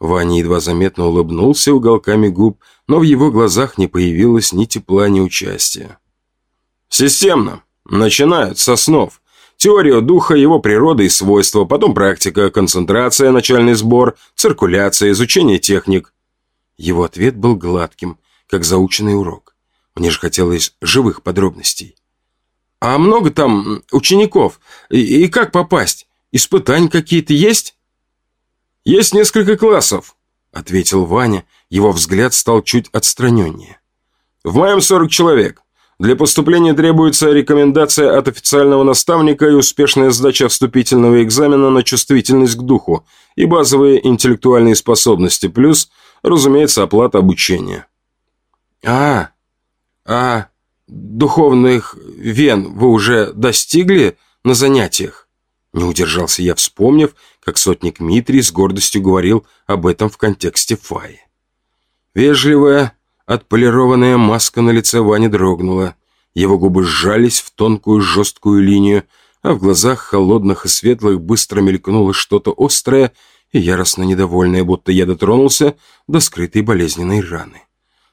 Ваня едва заметно улыбнулся уголками губ, но в его глазах не появилось ни тепла, ни участия. «Системно. Начинают со снов. Теория духа, его природы и свойства, потом практика, концентрация, начальный сбор, циркуляция, изучение техник». Его ответ был гладким, как заученный урок. Мне же хотелось живых подробностей. «А много там учеников? И, и как попасть? Испытания какие-то есть?» «Есть несколько классов», — ответил Ваня. Его взгляд стал чуть отстраненнее. «В моем 40 человек. Для поступления требуется рекомендация от официального наставника и успешная сдача вступительного экзамена на чувствительность к духу и базовые интеллектуальные способности, плюс, разумеется, оплата обучения. А, а духовных вен вы уже достигли на занятиях? Не удержался я, вспомнив, как сотник Митрий с гордостью говорил об этом в контексте Фаи. Вежливая, отполированная маска на лице Вани дрогнула. Его губы сжались в тонкую жесткую линию, а в глазах холодных и светлых быстро мелькнуло что-то острое и яростно недовольное, будто я дотронулся до скрытой болезненной раны.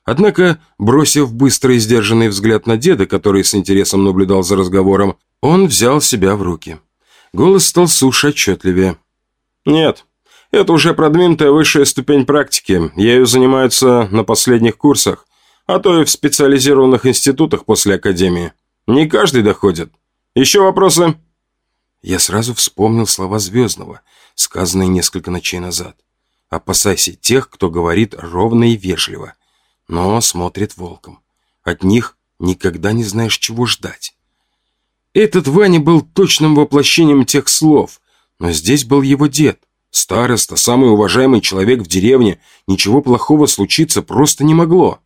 Однако, бросив быстрый и сдержанный взгляд на деда, который с интересом наблюдал за разговором, он взял себя в руки. Голос стал суше отчетливее. «Нет, это уже продвинутая высшая ступень практики. Ею занимаются на последних курсах, а то и в специализированных институтах после академии. Не каждый доходит. Еще вопросы?» Я сразу вспомнил слова Звездного, сказанные несколько ночей назад. «Опасайся тех, кто говорит ровно и вежливо, но смотрит волком. От них никогда не знаешь, чего ждать». Этот Ваня был точным воплощением тех слов, но здесь был его дед. Староста, самый уважаемый человек в деревне, ничего плохого случиться просто не могло.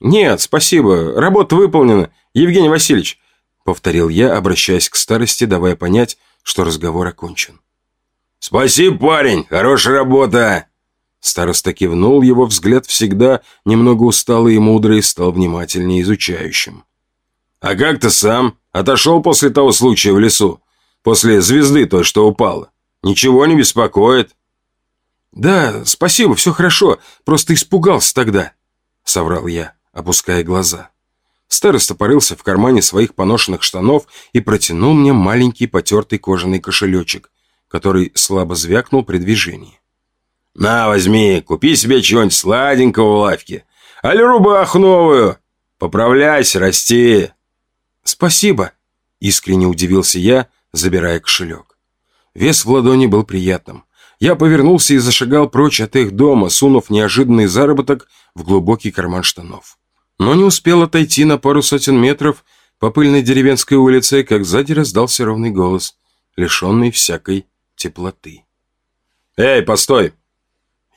«Нет, спасибо, работа выполнена, Евгений Васильевич», повторил я, обращаясь к старости, давая понять, что разговор окончен. «Спасибо, парень, хорошая работа!» Староста кивнул, его взгляд всегда немного усталый и мудрый, стал внимательнее изучающим. «А как ты сам? Отошел после того случая в лесу? После звезды той, что упала?» Ничего не беспокоит?» «Да, спасибо, все хорошо. Просто испугался тогда», — соврал я, опуская глаза. Староста порылся в кармане своих поношенных штанов и протянул мне маленький потертый кожаный кошелечек, который слабо звякнул при движении. «На, возьми, купи себе чего-нибудь сладенького в лавке. Али рубаху новую. Поправляйся, расти». «Спасибо», — искренне удивился я, забирая кошелек. Вес в ладони был приятным. Я повернулся и зашагал прочь от их дома, сунув неожиданный заработок в глубокий карман штанов. Но не успел отойти на пару сотен метров по пыльной деревенской улице, как сзади раздался ровный голос, лишенный всякой теплоты. «Эй, постой!»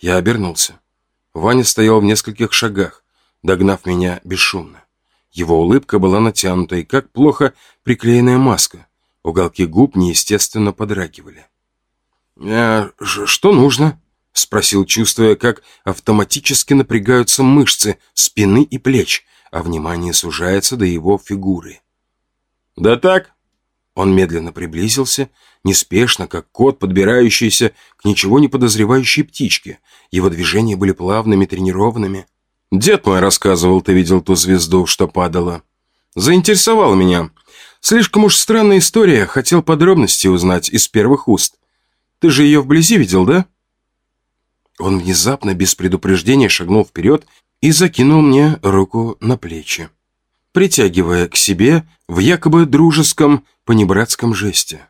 Я обернулся. Ваня стоял в нескольких шагах, догнав меня бесшумно. Его улыбка была натянутой, как плохо приклеенная маска. Уголки губ неестественно подрагивали. «А что нужно?» — спросил, чувствуя, как автоматически напрягаются мышцы спины и плеч, а внимание сужается до его фигуры. «Да так?» Он медленно приблизился, неспешно, как кот, подбирающийся к ничего не подозревающей птичке. Его движения были плавными, тренированными. «Дед мой рассказывал, ты видел ту звезду, что падала. Заинтересовал меня. Слишком уж странная история, хотел подробности узнать из первых уст. Ты же ее вблизи видел, да?» Он внезапно, без предупреждения, шагнул вперед и закинул мне руку на плечи, притягивая к себе в якобы дружеском, понебратском жесте.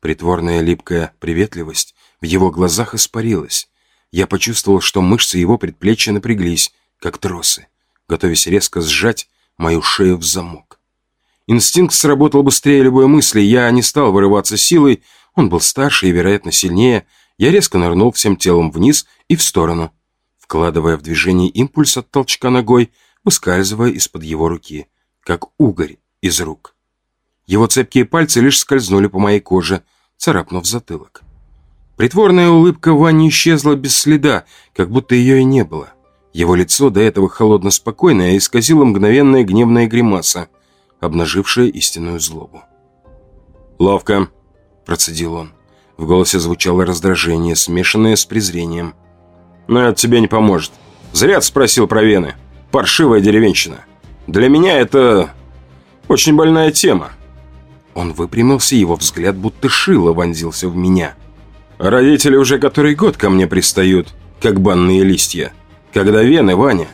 Притворная липкая приветливость в его глазах испарилась. Я почувствовал, что мышцы его предплечья напряглись, как тросы, готовясь резко сжать мою шею в замок. Инстинкт сработал быстрее любой мысли, я не стал вырываться силой, он был старше и, вероятно, сильнее. Я резко нырнул всем телом вниз и в сторону, вкладывая в движение импульс от толчка ногой, выскальзывая из-под его руки, как угорь из рук. Его цепкие пальцы лишь скользнули по моей коже, царапнув затылок. Притворная улыбка Вани исчезла без следа, как будто ее и не было. Его лицо, до этого холодно-спокойное, исказило мгновенная гневная гримаса – обнажившая истинную злобу. «Ловко», – процедил он. В голосе звучало раздражение, смешанное с презрением. «Но это тебе не поможет. Зря спросил про вены. Паршивая деревенщина. Для меня это очень больная тема». Он выпрямился, его взгляд будто шило вонзился в меня. «Родители уже который год ко мне пристают, как банные листья. Когда вены, Ваня?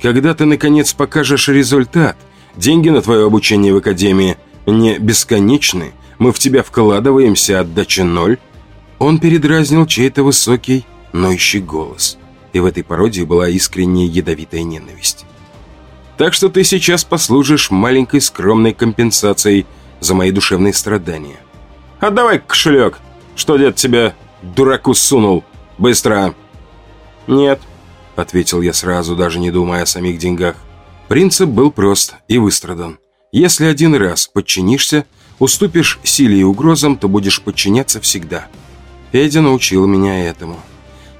Когда ты, наконец, покажешь результат – Деньги на твое обучение в академии не бесконечны. Мы в тебя вкладываемся, отдача ноль». Он передразнил чей-то высокий, ноющий голос. И в этой пародии была искренняя ядовитая ненависть. Так что ты сейчас послужишь маленькой скромной компенсацией за мои душевные страдания. Отдавай кошелек, что дед тебя дураку сунул. Быстро!» «Нет», — ответил я сразу, даже не думая о самих деньгах. Принцип был прост и выстрадан. Если один раз подчинишься, уступишь силе и угрозам, то будешь подчиняться всегда. Федя научил меня этому.